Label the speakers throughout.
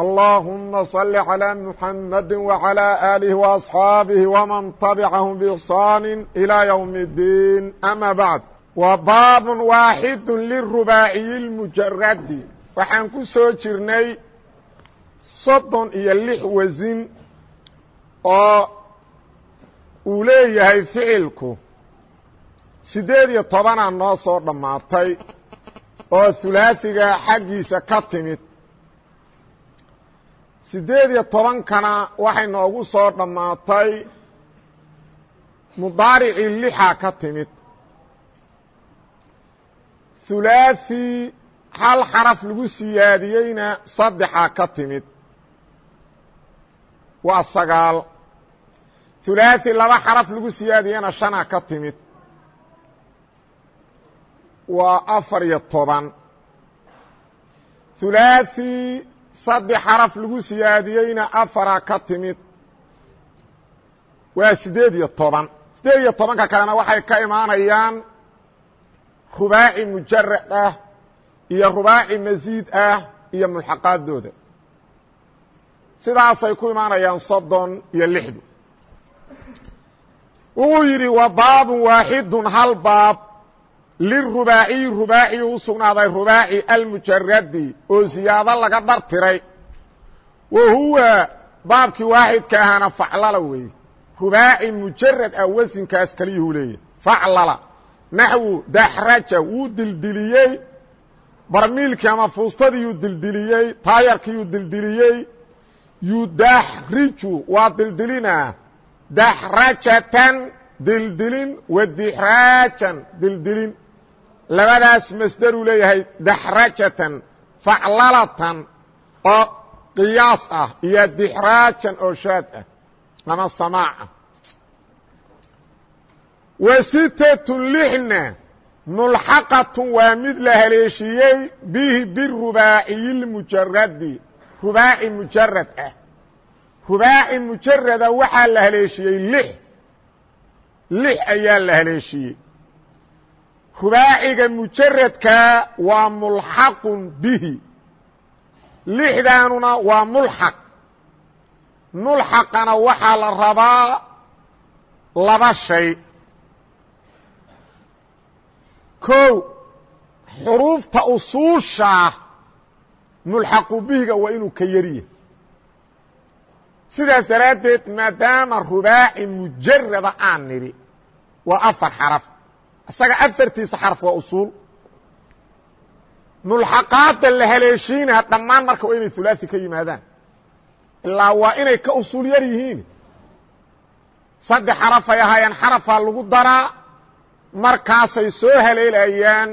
Speaker 1: اللهم صل على محمد وعلى آله وأصحاabه ومن تبعهم بإحsان إلى يوم الدين أmا بعد wa baab waaxid lلرubaaciي الmujaradi waxaan ku soo jirnay soddon iyo lix wasin oo uu leeyahay ficilku siddeed iyo tobanaa noo soo dhammaatay oo hulaaثiga xaggiisa ka timid siddeed iyo tobankana waxay noogu soo dhammaatay mudaaricii lixaa ka timid hulaaثi hal xaraf lagu siyaadiyeyna saddexaa ka timid waa sagaal hulaaثi laba xaraf lagu siyaadiyeyna shanaa ka timid waa afar iyo toban hulaaثi saddex xaraf lagu siyaadiyeyna afaraa ka timid. Waa siddeed iyo toban. Siddeed iyo tobanka kalena waxay ka imaanayaan rubaaci mujarad ah iyo rubaaci masiid ah iyo mulxaqaaddooda sidaasay ku imaanayaan soddon iyo lixdu. Wuxuu yidhi wa baabun waaxidun hal baab lirubaaciyi rubaaci u sugnaaday rubaaci almujaradi oo ziyaado laga dhartiray wa huwa baabkii waaxidka ahaana faclala weeye rubaaci mujarad ah wasinkaas kaliyuhu leeyahy faclala naxwu daxraja wuu dildiliyey barmiilkii ama fuustadiiyuu dildiliyey taayarkiiyuu dildiliyey yudaxriju waa dildilinaa daxrajatan dildilin wa dixraajan dildilin labadaas masderuu leeyahay daxrajatan faclalatan oo qiyaas ah iyo dixraajan oo shaad ah ama samaac ah. Wa sitatun lixna mulxaqatun waa mid la haleeshiiyey bihi birubaaciyi lmujaradi rubaaci mujarad ah. Rubaaci mujarada waxaa la haleeshiyey lix lix ayaa la haleeshiyey rubaaciga mujaradkaa waa mulxaqun bihi. Lixdaanuna waa mulxaq. Mulxaqana waxaa la rabaa laba shay. Kow xuruufta usuushaa mulxaqu bihiga waa inuu ka yariya sidaas daraaddeed maadaama rubaaci mujarada aan nidhi waa afar xaraf isaga afartiisa xaraf waa usuul. Mulxaqaadda la haleeshiinaa dhammaan marka waa inay hulaaثi ka yimaadaan. Ilaa waa inay ka usuul yar yihiin. Saddex xarafay ahaayeen xarafaa lagu daraa markaasay soo haleelayaan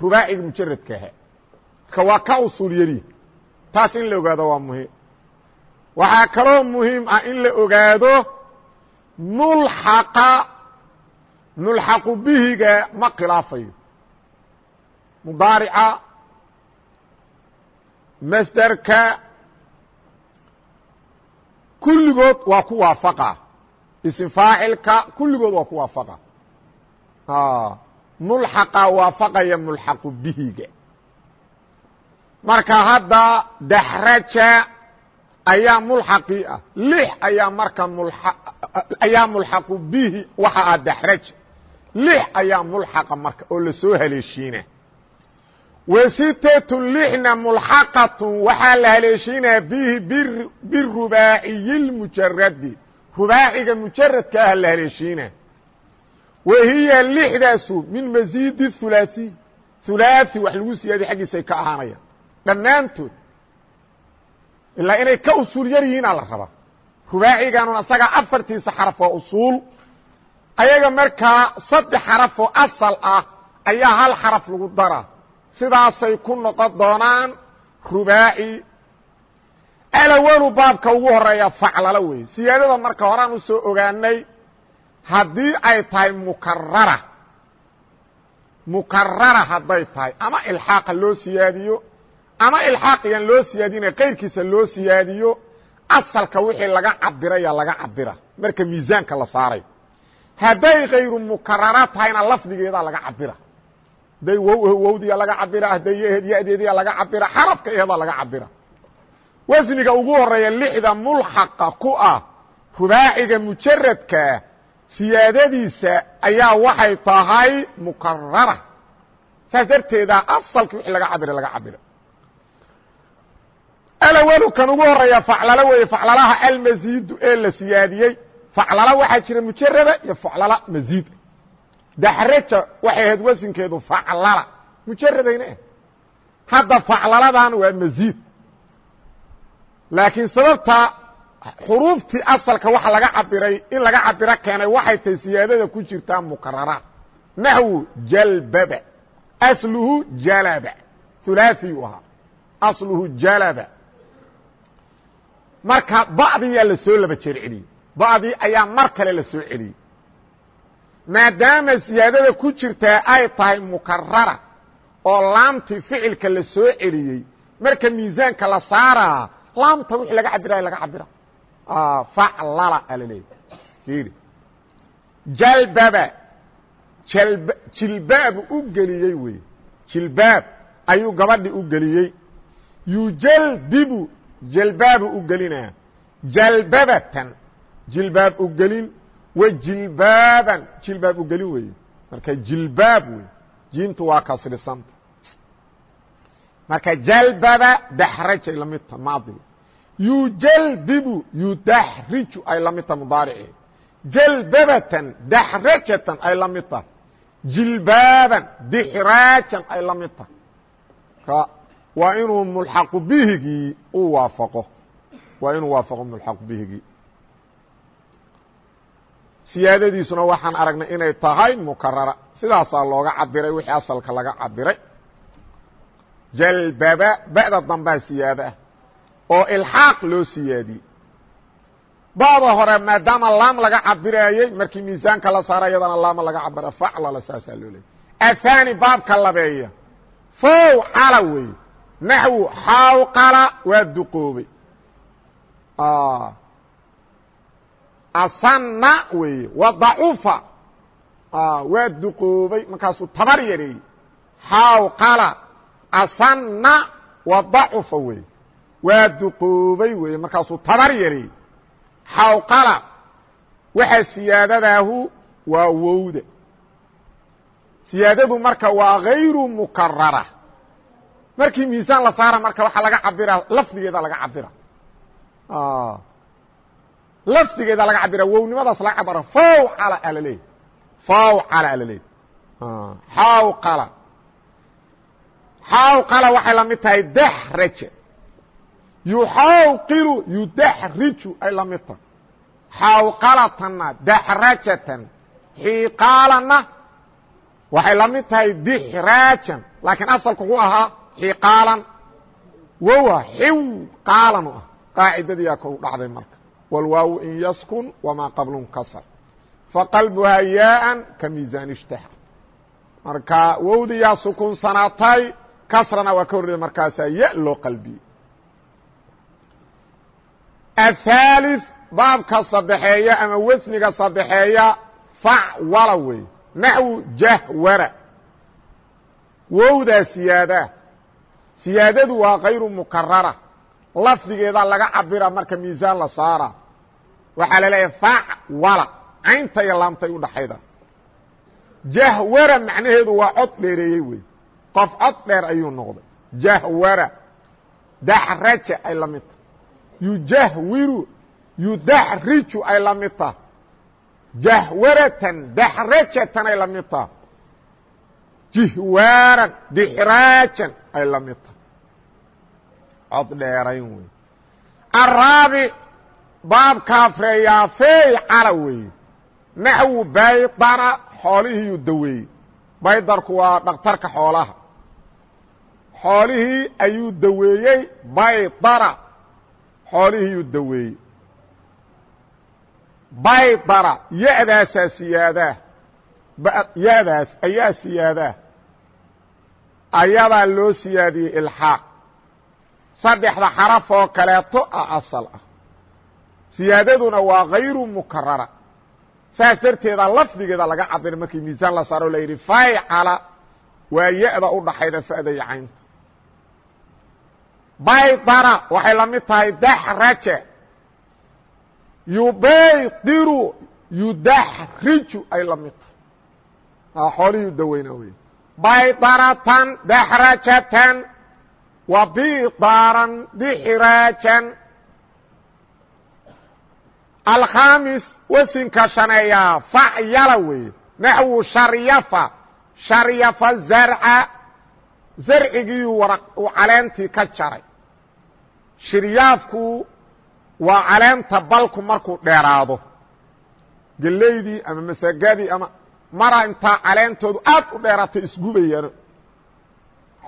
Speaker 1: rubaaciga mujaradkaha marka waa ka usuul yaryihin taas in la ogaado waa muhiim. Waxaa kaloo muhiim ah in la ogaado mulxaqa mulxaqu bihiga ma khilaafayo. Mudaarica masderka kulligood waa ku waafaqa. Isim faacilka kulligood waa ku waafaqa. Mulxaqa waafaqaya mulxaqu bihiga. Marka hadda daxraja ayaa mulxaqii ah. Lix ayaa marka ayaa mulxaqu bihi waxa ah daxraja lix ayaa mulxaqa marka oo la soo haleeshiina wa sitatun lixna mulxaqatun waxaa la haleeshiinaya bihi birubaaciyi lmujaradi rubaaciga mujaradka ah la haleeshiina wa hiya lixdaasu min masiidi hulaaثiy hulaaثi wax lagu siyaadiy xaggiisay ka ahaanayaan dhammaantood ilaa inay ka usuul yar yihiinaa la rabaa. Rubaaciganun asagaa afartiisa xaraf usuul ayaga markaa saddex xaraf oo asal ah ayaa hal xaraf lagu daraa sidaasay ku noqon doonaan rubaaci. Alawalu baabka ugu horreeya faclalo weeye siyaadada marka horaan u soo ogaanay haddii ay tahay mukarara mukarara hadday tahay ama ilxaaqa loo siyaadiyo ama ilxaaqiyan loo siyaadina kayrkiisa loo siyaadiyo asalka wixii laga cabiraya laga cabira marka miisaanka la saaray hadday kayru mukarara tahayna lafdigeeda laga cabira hadday wowdiya laga cabira hadday yadeediya laga cabira xarafka eeda laga cabira wasniga ugu horreeya lixda mulxaqa ku ah rubaaciga mujaradka siyaadadiisa ayaa waxay tahay mukarara saas darteeda asalki wixii laga cabira laga cabira alwalu kan ugu horreeya faclalo weeye faclalaha almasiidu ee la siyaadiyey faclala waxaa jira mujarada iyo faclala masiid daxraja waxay ahayd wasinkeedu faclala mujaradayna ah hadda faclaladan waa masiid laakiin sababta xuruuftii asalka waxa laga cabiray in laga cabiro keenay waxay tahay siyaadada ku jirtaa mukararaat naxwu jalbaba. Asluhu jalaba. Hulaaثiyu ahaa. Asluhu jalaba. Marka ba'diyaa la soo laba jeer celiyey ba'dii ayaa mar kale la soo celiyey. maadaama siyaadada ku jirtaa ay tahay mukarara oo laamtii ficilka la soo celiyey marka miisaanka la saaraa laamta wixii laga cabiraya laga cabira faclala alaleeya jalbaba jalb jilbaabu u geliyey wey jilbaab ayuu gabadhi u geliyey. Yujalbibu jalbaabu u gelinaya jalbabatan jilbaab u gelin wa jilbaaban. Jilbaab u gelin weeye. Marka jilbaab wey jiimtu waa kasrisanta. Marka jalbaba daxrajay la midta maadiga yujalbibu yudaxriju ay la mid taha mudaariceed jalbabatan daxrajatan ay la mid tahay. Jilbaaban dixraajan ay la mid tahay. Waa inuu mulxaqu bihigii u waafaqo. Waa inuu waafaqo mulxaqu bihigii siyaadadiisuna waxaan aragnay inay tahay mukarara. Sidaasaa looga cabiray wixii asalka laga cabiray jalbaba ba'da dambaa siyaado ah. Oo ilxaaq loo siyaadiyey. Ba'da hore maadaama laam laga cabiraayey markii miisaanka la saara iyadana laama laga cabira faclala saasaa loo leeyay athani baabka labeeya. Fow cala weeye naxwu xawqala waa duqoobay asanna weeye wadacufa waa duqoobay markaasuu tabar yareeyey. Xawqala asanna wadacufa weeye. Waa duqoobay weeye markaasuu tabar yareeyey. Xawqala waxa siyaadadaahu waa wowda. Siyaadadu marka waa hayru mukarara markii miisaan la saara marka waxaa laga cabira lafdigeeda laga cabira lafdigeeda laga cabira wownimadaas laga cabira fawcala alaleey fawcala alaleey xawqala xawqala waxay la mid tahay daxraja. Yuxawqilu yudaxriju ay la mid tahay. Xawqalatanna daxrajatan xiiqaalanna waxay la mid tahay dixraajan. Laakiin asalku ku ahaa xiqaalan. Wowa xiw qaalan u ah qaacidadiyaa ku dhacday marka wاlwaaw in yaskun wmaa qablun kasr faqalbuhaa yaaan ka miisaan اshtahr marka wowdi yaa sukunsanaatay kasrana waa ka horreeda markaasaa ya loo qalbiyey athaalif baabka sadexeeya ama wasniga sadexeeya facwala wey naxwu jahwara wowdaa siyaadaa siyaadadu waa kayru mukarara lafdigeeda laga cabira marka miisaan la saara. Waxaa la leeyahay facwala caynta iyo laamtay udhaxayda jahwara macnaheedu waa cod dheereeyey wey qof cod dheer ayuu noqday. Jahwara. Daxraja ay la mid tahay. Yujahwiru. Yudaxriju ay la mid tahay. Jahwaratan daxrajatan ay la mid tahay. Jihwaaran dixraajan ay la mid tahay cod dheerayn wey araabic baabka afreeyaa feycala weeye naxwu baydara xoolihiiyuu daweeyey baydarku waa dhakhtarka xoolaha. Xoolihii ayuu daweeyey baydara xoolihiiyuu daweeyey baydara ya-daasaa siyaadaa. Ya-daas ayaa siyaadaa. Ayadaa loo siyaadiyey ilxaaq saddexda xaraf oo kaleeto ah asal ah. Siyaadaduna waa hayru mukarara saas darteeda lafdigeeda laga cabira markii miisaan la saaro la yidhi faycala waa ya-da u dhaxayda fa'da caynta. Baydara waxay la mid tahay daxraja. Yubaydiru yudaxriju ay la mid tahay. Xoolihii daweyna wey baydaratan daxrajatan alkhamis wasinka shaneeyaa facyala weeye naxwu sharyafa sharyafa zarca. Zarcigiiyuu wara uu caleentii ka jaray. Shiryaafku waa caleenta balku markuu dheeraado. Gelaydii ama masagadii ama mara intaa caleentoodu aad u dheeraatay isgubayaan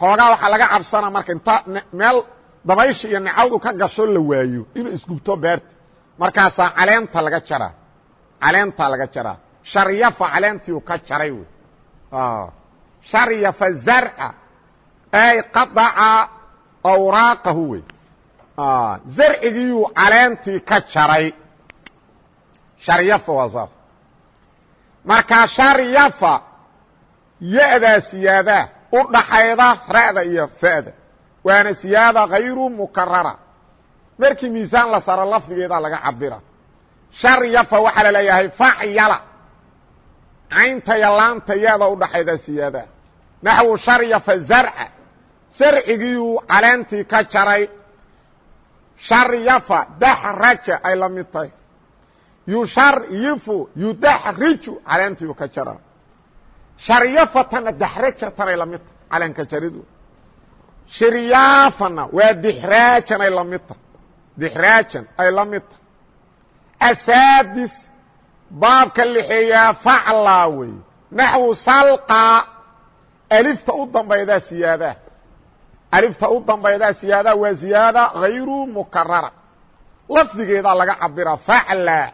Speaker 1: xoogaa waxaa laga cabsana marka inta meel dabaysha iyo nicawdu ka gasho la waayo inuu isgubto beerta. Markaasaa caleenta laga jaraa. Caleentaa laga jaraa. Sharyafa caleentiu ka jaray wey. Sharyafa zarca. Ay qadaca awraaqahu wey. Zarcigiiyuu caleentii ka jaray. Sharyafa waa saas markaa sharyafa ya-daa u dhaxayda ra'da iyo fa'da. Waana siyaada hayru mukarara markii miisaan la saro lafdigeedaa laga cabira sharyafa waxaa la leeyahay facyala caynta iyo laanta ya-da u dhaxayda siyaada. Naxwu sharyafa zarca sarcigiyuu caleentii ka jaray. Sharyafa daxraja ay la mid tahay. Yusharyifu yudaxriju caleentii ka jaraa sharyafatana daxrajatanay la mid tahay caleenka jaridu shiryaafana waa dixraajan ay la mid dixraajan ay la mid asaadis baabka lixeeyaa faclaa wey naxwu salqaa alifta u dambaydaa siyaadaa alifta u dambaydaa siyaadaa waa ziyaada hayru mukarara lafdigeedaa laga cabiraa faclaa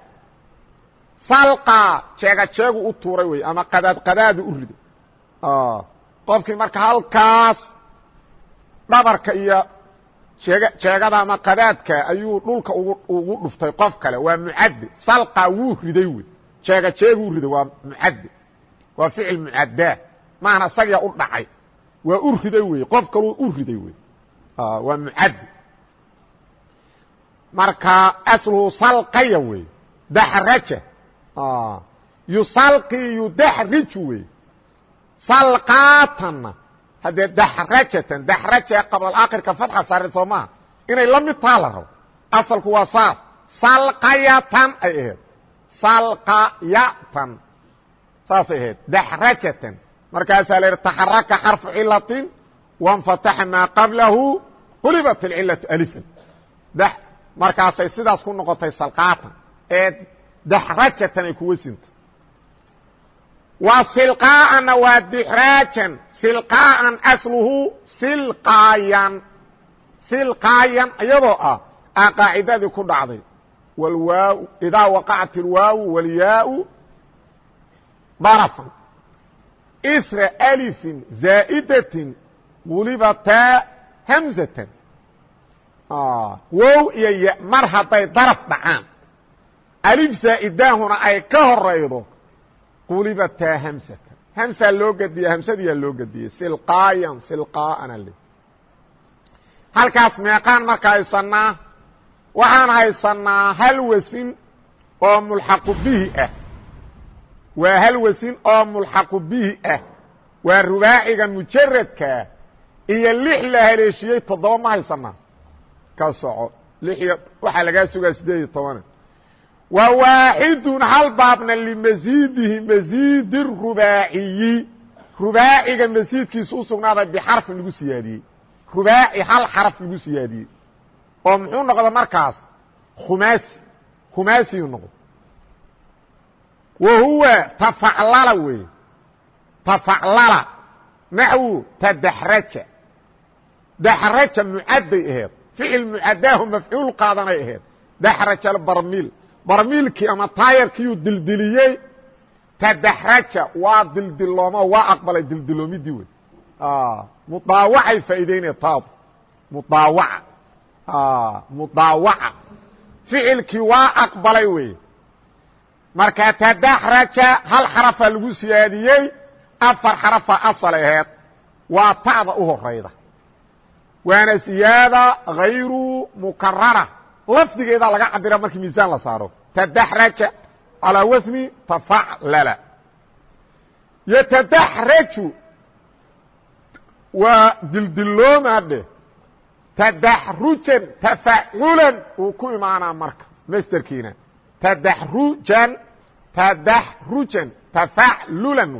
Speaker 1: salqaa jeega jeegu u tuuray wey ama qadaad qadaadu u riday. Qofkii marka halkaas dhabarka iyo jeeg jeegada ama qadaadka ayuu dhulka ugu dhuftay qof kale. Waa mucadde salqaa wuu riday wey jeega jeeguu riday waa mucadde waa ficil mucaddaa maahna isagia u dhacay. Waa u riday wey qof kaluu u riday wey waa mucadde marka asluhu salqaya wey daxraja yusalqii yudaxriju wey salqaatanna haddee daxrajatan daxraja qablalaakhirka fatxa saare soo maaha inay la mid taa la rabo asalku waa saas salqayatan ay ahayd salqayatan saasay ahayd daxrajatan markaasaa la yidhi taxaraka xarfu cilatin wanfataxa maa qablahu qulibat alcilatu alifan markaasay sidaas ku noqotay salqaatan ee daxrajatan ay kuwa sinta wa silqaa'ana waa dixraajan silqaa'an asluhu silqaayan silqaayan iyadoo ah aa qaacidadii ku dhacday wlwaaw idaa waqacat اlwaawu wاlyaau darafan isra alifin zaa'idatin gulibataa hamzatan wow iyo y mar hadday daraf dhacaan alif zaa'idaahuna ay ka horaydo qulibataa hamsatan hamsaa loo gediya hamsadiyaa loo gediyey silqaayan silqaa'ana le halkaas meeqaan marka haysanaa waxaan haysanaa hal wasin oo mulxaqu bihi ah. Waa hal wasin oo mulxaqu bihi ah. Waa rubaaciga mujaradkaa iyo lix la haleeshiyey toddoba ma haysanaa ka soco. Lixiyo waxaa lagaa sugaa sideed iyo tobana wa waaxidun hal baabna limasiidihi masiidi rubaaciyi rubaaciga masiidkiisa u sugnaaday lagu siyaadiyey rubaaci hal xaraf lagu siyaadiyey oo muxuu noqda markaas khumaasi khumaasiyu noqdo wa huwa tafaclala weeye tafaclala naxwu tadaxraja daxraja mucadday aheed ficil mucadaahu mafcuul qaadanay aheed daxraja albarmiil barmiilkii ama taayarkiiyuu dildiliyey tadaxraja waa dildiloomo waa aqbalay dildiloomidii wey mudaawacay faa'iideynaya taadu. Mudaawaca. Mudaawaca. Ficilkii waa aqbalay wey marka tadaxraja hal xarafa lagu siyaadiyey afar xarafa asal aheed waa ta'da u horayda waana siyaada hayru mukarara lafdigeedaa laga cabira markii miisaan la saaro. Tadaxraja calaa wasni tafaclala yatadaxraju waa dildiloomaa dheh tadaxrujan tafaculan uu ku imaanaa marka masterkiina tadaxrujan tadaxrujan tafaclulan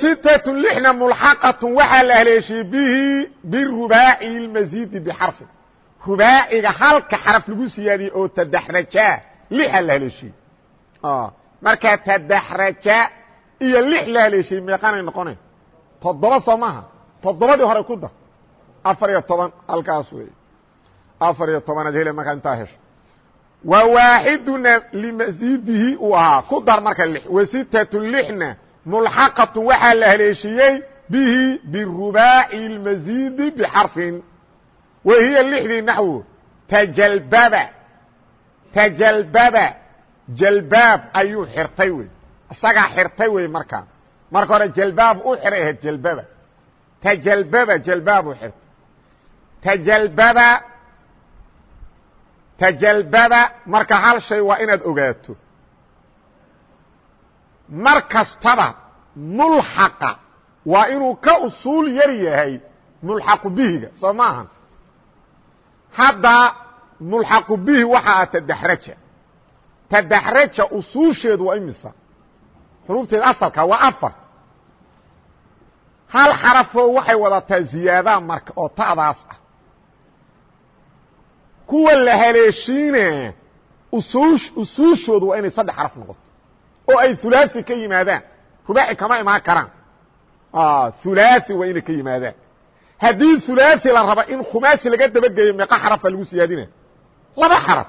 Speaker 1: sitat lixna mulxaqatun waxaa la haleeshiyey bihi birubaaci اlmasiidi bixarfin rubaaciga halka xaraf lagu siyaadiyey oo tadaxrajaa lixa la markaa tadaxraja iyo lix la meeqanay noqonay. Toddoba soo toddobadii hore ku dar afar iyo toban halkaas wey afar iyo tobanaad hele markaa intaa hesho. Wa waaxiduna limasiidihi uu ahaa. Ku dar marka lix. Wa sitatu lixna mulxaqatu waxaa la haleeshiyey bihi birubaaci اlmasiidi bixarfin wa hiya lixdii naxwu tajalbaba tajalbaba jalbaab ayuu xirtay wey isagaa xirtay wey markaa marka hore jalbaab u xiray ahayd jalbaba tajalbaba jalbaab u xirtay tajalbaba tajalbaba marka hal shay waa inaad ogaato mar kastaba mulxaqa waa inuu ka usuul yar yahay mulxaqu bihiga soo maahan hadda mulxaqu bihi waxa ah tadaxraja tadaxraja usuusheedu waa imisa? Xuruufteeda asalka waa afar. Hal xarafoo waxay wadataa ziyaadaha marka oo ta'daas ah. Kuwa la haleeshiinaa usuush usuushoodu waa inay saddex xaraf noqoto. Oo ay hulaaثi ka yimaadaan. Rubaaci kama imaan karaan. Hulaaثi waa inay ka yimaadaan haddii hulaaثi la raba in khumaasi laga dabageeyo meeqa xarafa lagu siyaadina laba xaraf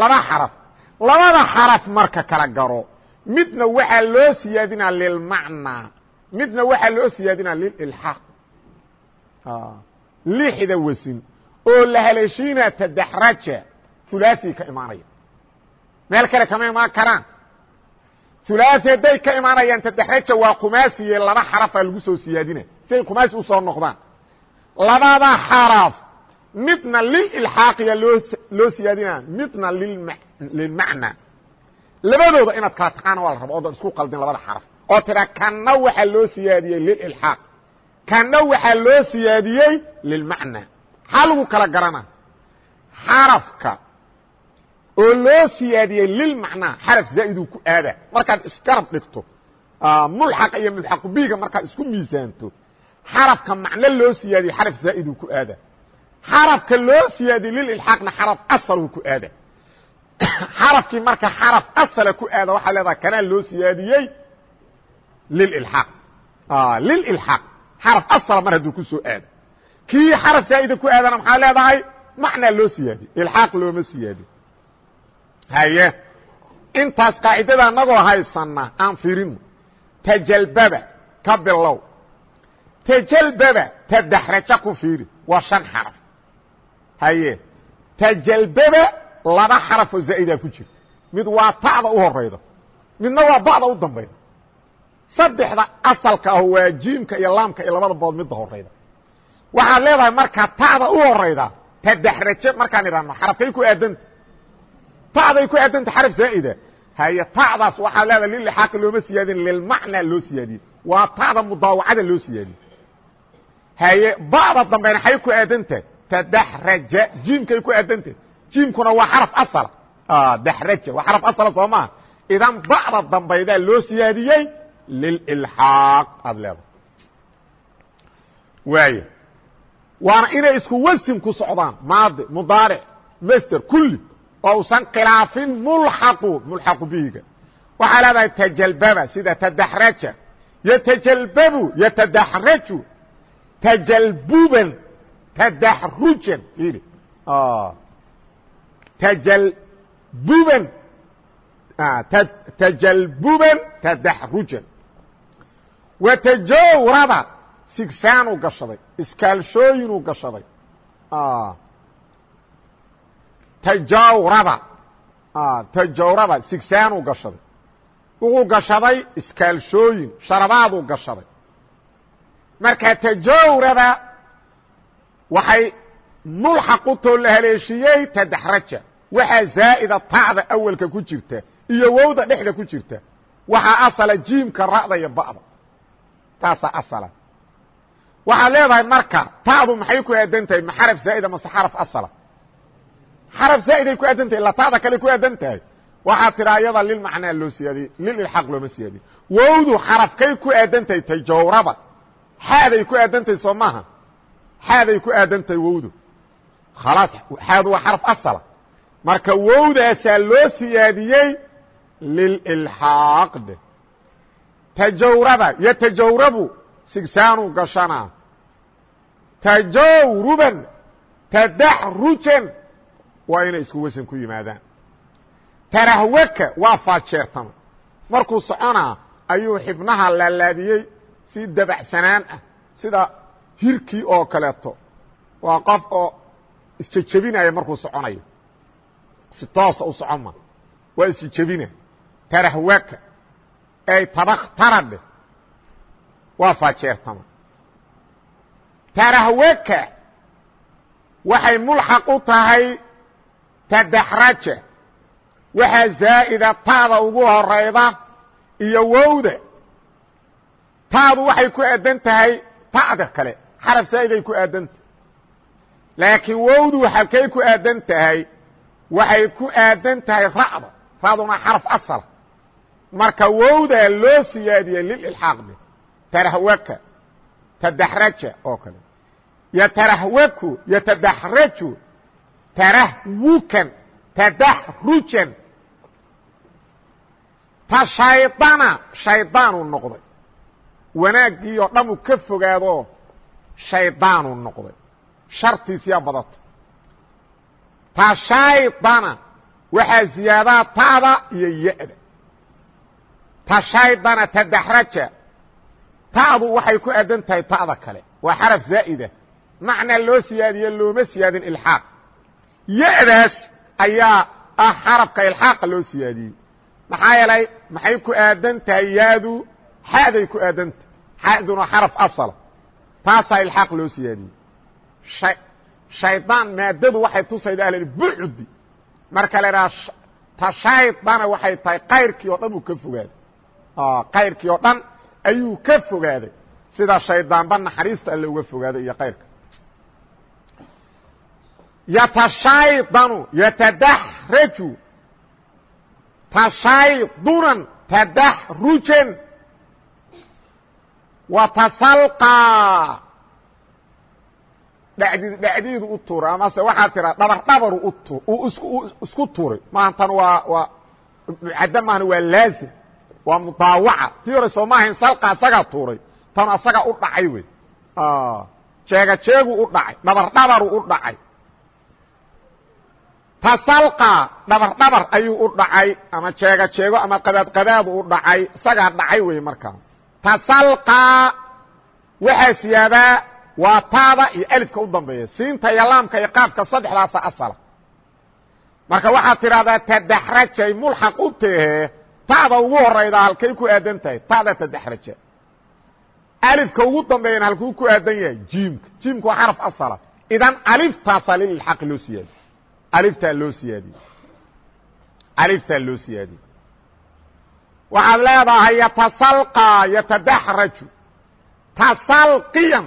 Speaker 1: laba xaraf labada xaraf marka kala garo midna waxaa loo siyaadinaa lilmacnaa midna waxaa loo siyaadinaa lililxaaq lixda wasin oo la haleeshiinaa tadaxraja hulaaثi ka imaanaya meel kale kama imaan karaan hulaaثi hadday ka imaanayaan tadaxraja waa khumaasiye laba xarafaa lagu soo siyaadina si ay khumaasi usoo noqdaan labada xaraf midna lililxaaqiya loo siyaadinaa midna lilmacnaa labadooda inaad kala taqaana waa la raba odan isku qaldin labada xaraf oo tira kanna waxaa loo siyaadiyey lililxaaq kanna waxaa loo siyaadiyey lilmacnaa maxaa lagu kala garana? Xarafka oo loo siyaadiyey lilmacnaa xaraf zaa'iduu ku aada. Markaad isgarab dhigto mulxaqa iyo mulxaqu biga markaad isku miisaanto xarafka macno loo siyaadiyey xaraf zaa'iduu ku aada. Xarafka loo siyaadiyey lililxaaqna xaraf asaluu ku aada. Xarafkii marka xaraf asala ku aada waxaa leedahay kanaa loo siyaadiyey lililxaaq lililxaaq xaraf asala mar hadduu ku soo aado kii xaraf zaa'ida ku aadana maxaa leedahay? Macnaa loo siyaadiyey. Ilxaaq looma siyaadiy haye intaas qaacidada anagoo haysana aan fiirino tajalbaba ka bilow tajalbaba tadaxraja ku fiiri waa shan xaraf haye tajalbaba laba xarafoo zaa'idaa ku jirta mid waa ta'da u horayda midna waa ba'da u dambayda saddexda asalka ah waa jiimka iyo laamka iyo labada bood midda horayda waxaad leedahay markaa ta'da u horayda tadaxraje markaan idhahno xarafkay ku aadanta ta'day ku aadanta xaraf zaa'ida haye ta'daas waxaad leedahay lilixaaqi looma siyaadin lilmacnaa loo siyaadiyey waa ta'da mudaawacada loo siyaadiyey haye ba'da dambena xay ku aadanta tadaxraja jiimkay ku aadanta jiimkuna waa xaraf asala daxraja waa xaraf asala soo maa idan ba'da dambaydaa loo siyaadiyey lililxaaq aad leedahay. Waaya waana inay isku wasin ku socdaan maadi mudaaric master kulli oo usan khilaafin mulxaqu mulxaqu bihiga. Waxaa leedahay tajalbaba sida tadaxraja yatajalbabu yatadaxraju tajalbuban tadaxrujan tajal tajalbuban tajalbuban tadaxrujan wa tajawrada sigsaanuu gashaday iskaalshooyinuu gashaday tajawrada tajawrada sigsaanuu gashaday wuxuu gashaday iskaalshooyin sharabaaduu gashaday marka tajawrada waxay mulxaq u too la haleeshiyey tadaxraja waxaa zaa'ida ta'da awalka ku jirta iyo wowda dhexda ku jirta. Waxaa asala jiimka ra'da iyo ba'da. Taasaa asala. Waxaad leedahay marka ta'du maxay ku aadan tahay ma xaraf zaa'ida mase xaraf asala? Xaraf zaa'iday ku aadan tahay la ta'da kale ku aadan tahay waxaad tidhaa iyada lilmacnaa loo siyaadiyey lililxaaq looma siyaadiye wowdu xarafkay ku aadan tahay tajawrada xaaday ku aadan tahay soo maaha xaaday ku aadan tahay wowdu khalaas xaadu waa xaraf asala marka wowdaasaa loo siyaadiyey lililxaaq de tajawraba yatajawrabu sigsaanu gashanaa tajawruban tadaxrujan waa inay isku wasan ku yimaadaan tarahwaka waa faajeertama markuu soconaa ayuu xibnaha laalaadiyey si dabacsanaan ah sida hirkii oo kaleeto. Waa qof oo isjejebinaya markuu soconayo. Si toosa u socoma waa isjejebina. Tarahwaka ay tabaktaradhe waa faajeertama tarahwaka waxay mulxaq u tahay tadaxraja. Waxaa zaa'ida taada ugu horayda iyo wowda taadu waxay ku aadan tahay ta'da kale. Xaraf zaa'iday ku aadantahay laakiin wowdu halkay ku aadan tahay waxay ku aadan tahay ra'da. Ra'duna xaraf asala marka wowdaa loo siyaadiyey lililxaaqde tarahwaka tadaxraja oo kale. Yatarahwaku yatadaxraju tarahwukan tadaxrujan. Ta shaydana shaydaanuu noqday wanaaggii oo dhan uu ka fogaadoo shaydaanuu noqday. Shartiisiyaa badata ta shaydana waxaa ziyaadaa ta'da iyo ya-da. Ta shaydana tadaxraja ta'du waxay ku aadan tahay ta'da kale. Waa xaraf zaa'ida. Macnaa loo siyaadiye looma siyaadin ilxaaq. Ya-daas ayaa ah xarafka ilxaaqa loo siyaadiyey. Maxaa yeelay maxay ku aadan tahay yaadu? Xaday ku aadan tahay xaduna xaraf asala taasaa ilxaaq loo siyaadiyey shaydaan maadadu waxay tusayda ahl bucdi marka la idhaha tashaydana waxay tahay kayrkii oo dhan uu ka fogaaday kayrkii oo dhan ayuu ka fogaaday sida shaydaanba naxariista alle uga fogaaday iyo kayrka yatashaydanu yatadaxraju tashaydunan tadaxrujan wa tasalqaa dhadid dhacdiidu u tuuray amase waxaa tiraa dhabar dhabaru isku tuuray. maantan waa mucaddo maahna waa laazim waa mudaawaca tii hore soo maahayn salqa asagaa tuuray. tan asaga u dhacay wey jeega jeegu u dhacay. dhabar dhabaru u dhacay. tasalqa dhabar dhabar ayuu u dhacay. ama jeega jeego ama qadaad qadaadu u dhacay. isagaa dhacay wey markaa tasalqa. Waxaa siyaadaa waa taada iyo alifka u dambeeya. Siinta iyo laamka iyo qaafka saddexdaasa asala. Marka waxaad tidhahdaa tadaxrajay mulxaq u tehe ta'da ugu horayda halkay ku aadan tahay. Ta'da tadaxraja. Alifka ugu dambeeyana halkuu ku aadan yahay jiimka. Jiimka waa xaraf asala. Idan aliftaasaa lilxaqi loo siyaadiy aliftaa loo siyaadiyey aliftaa loo siyaadiyey waxaad leedahay yatasalqaa yatadaxraju. Tasalqiyan.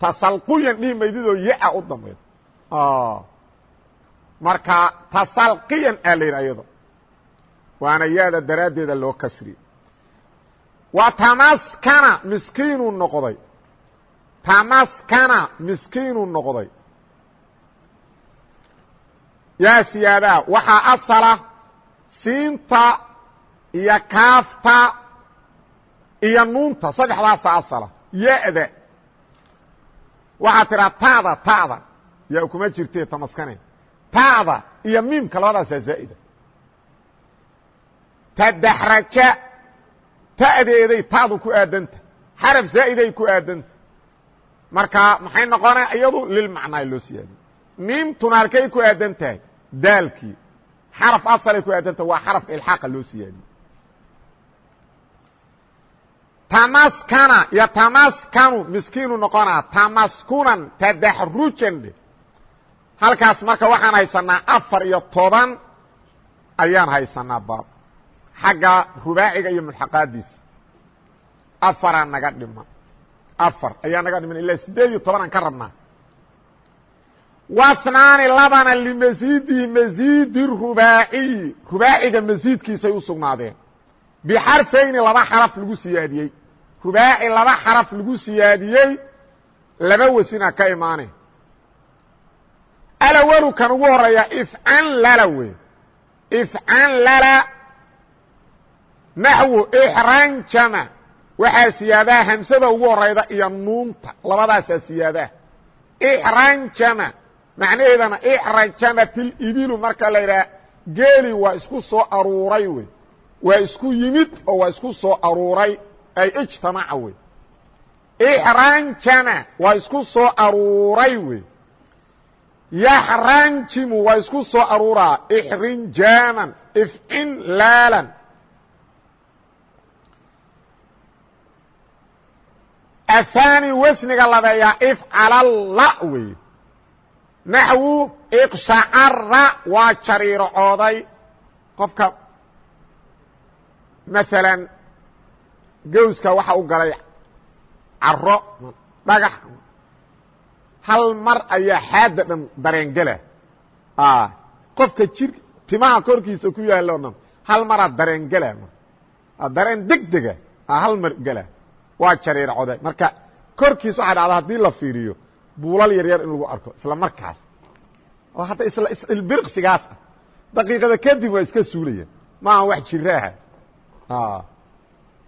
Speaker 1: Tasalquyan dhihi maydidoo ya u dambayda marka tasalqiyan aa la yidhi ayado waana yaada daraaddeeda loo kasriye wa tamaskana miskiinuu noqday. Tamaskana miskiinuu noqday. Yaa siyaadaa waxaa asala siinta iyo kaafta iyo nuunta saddexdaasa asala ya-da. Waxaad tiraa ta'da ta'da. Yaa kuma jirtee tamaskane. Ta'da iyo miimka labadaasaa zaa'ida. Tadaxraja. Ta'deeday taadu ku aadanta. Xaraf zaa'iday ku aadanta. Marka maxay noqonaya iyadu lilmacnaa loo siyaadiye miimtuna halkay ku aadan tahay daalkii. Xaraf asalay ku aadan tahay waa xarafka ilxaaqa loo siyaadiye tamaskana yatamaskanu miskiinu noqonaa tamaskunan tadaxrujan halkaas marka waxaan haysanaa afar iyo toban ayaan haysanaa baab. Xagga rubaaciga iyo mulxaqaadiisa afaraa naga dhiman afar ayaa naga dhiman ilaa sideed iyo toban aan ka rabnaa. Wasnaani labana limasiidihi masiidi rubaaciyi rubaaciga masiidkiisay u sugnaadeen bixarfayni laba xaraf lagu siyaadiyey rubaaci laba xaraf lagu siyaadiyey laba wasina ka imaane alawalu kan ugu horreeya ifcan lala wey ifcan lala naxwu ixranjama waxaa siyaadaa hamsada ugu horayda iyo nuunta labadaasaa siyaadaa ixranjama macnaheedana ixrajamat ilibilu marka la yidhaha geeli waa isku soo aruuray wey waa isku yimid oo waa isku soo aruuray. Ay ijtamaca wey. Ixranjama waa isku soo aruuray wey. Yaxranjimu waa isku soo aruuraa. Ixrinjaaman ifcin laalan. Ahaani wasniga labeeyaa ifcalalla wey. Naxwu iqshacara waa jariirocooday. Qofka maalan gowska waxa u galay caro dhagax. Hal mar ayaa xaadda dhan dareengela. Qofka jir timaha korkiisa ku yaalo dhan hal maraa dareengela. Dareen deg dega hal mar gela. Waa jareer code. Marka korkiis waxaa dhacda haddii la fiiriyo buulal yar yar in lagu arko isla markaas. Oo hadda isla birqsigaas. Ah daqiiqada kadib waa iska suulaya. Maaha wax jiraaha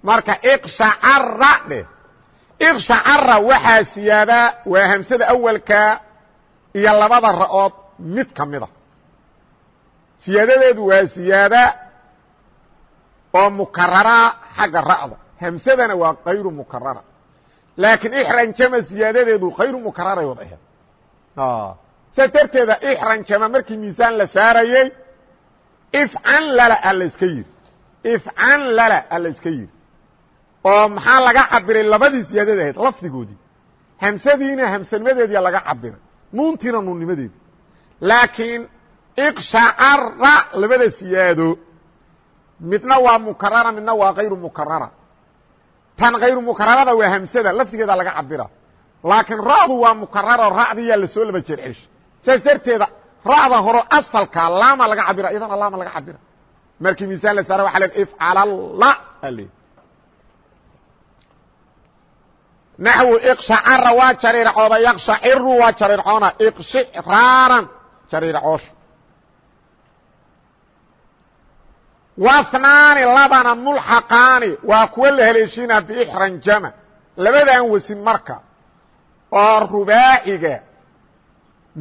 Speaker 1: marka iqshacara dheh. Iqshacara waxaa siyaadaa waa hamsada awalka iyo labada ra'ood mid ka mida. Siyaadadeedu waa siyaada oo mukarara xagga ra'da. Hamsadana waa kayru mukarara laakiin ixranjama siyaadadeedu kayru mukararay wada aheed saas darteeda ixranjama markii miisaan la saarayey ifcan lala a la iska yidhi ifcan lala a la iska yidhi. oo maxaa laga cabiray labadii siyaadada ahayd lafdigoodii. Hamsadiina hamsanimadeediya laga cabiray nuuntiina nuunnimadeedi laakiin iqshacara labada siyaado midna waa mukarara midna waa kayru mukarara tan kayru mukararada waa hamsada lafdigeeda laga cabira. Laakiin ra'du waa mukarara ra'diyaa la soo laba jeer cesho saas darteeda ra'da horo asalka laama laga cabira iyadana laama laga cabira markii miisaan la saara waxa le ifcalalla ale naxwu iqshacara waa jariircooda yaqshaciru waa jariircoona iqshiraaran jariircoosha wahnaani labana mulxaqaani waa kuwa la haleeshiina biixranjama labadan wasin marka oo rubaaciga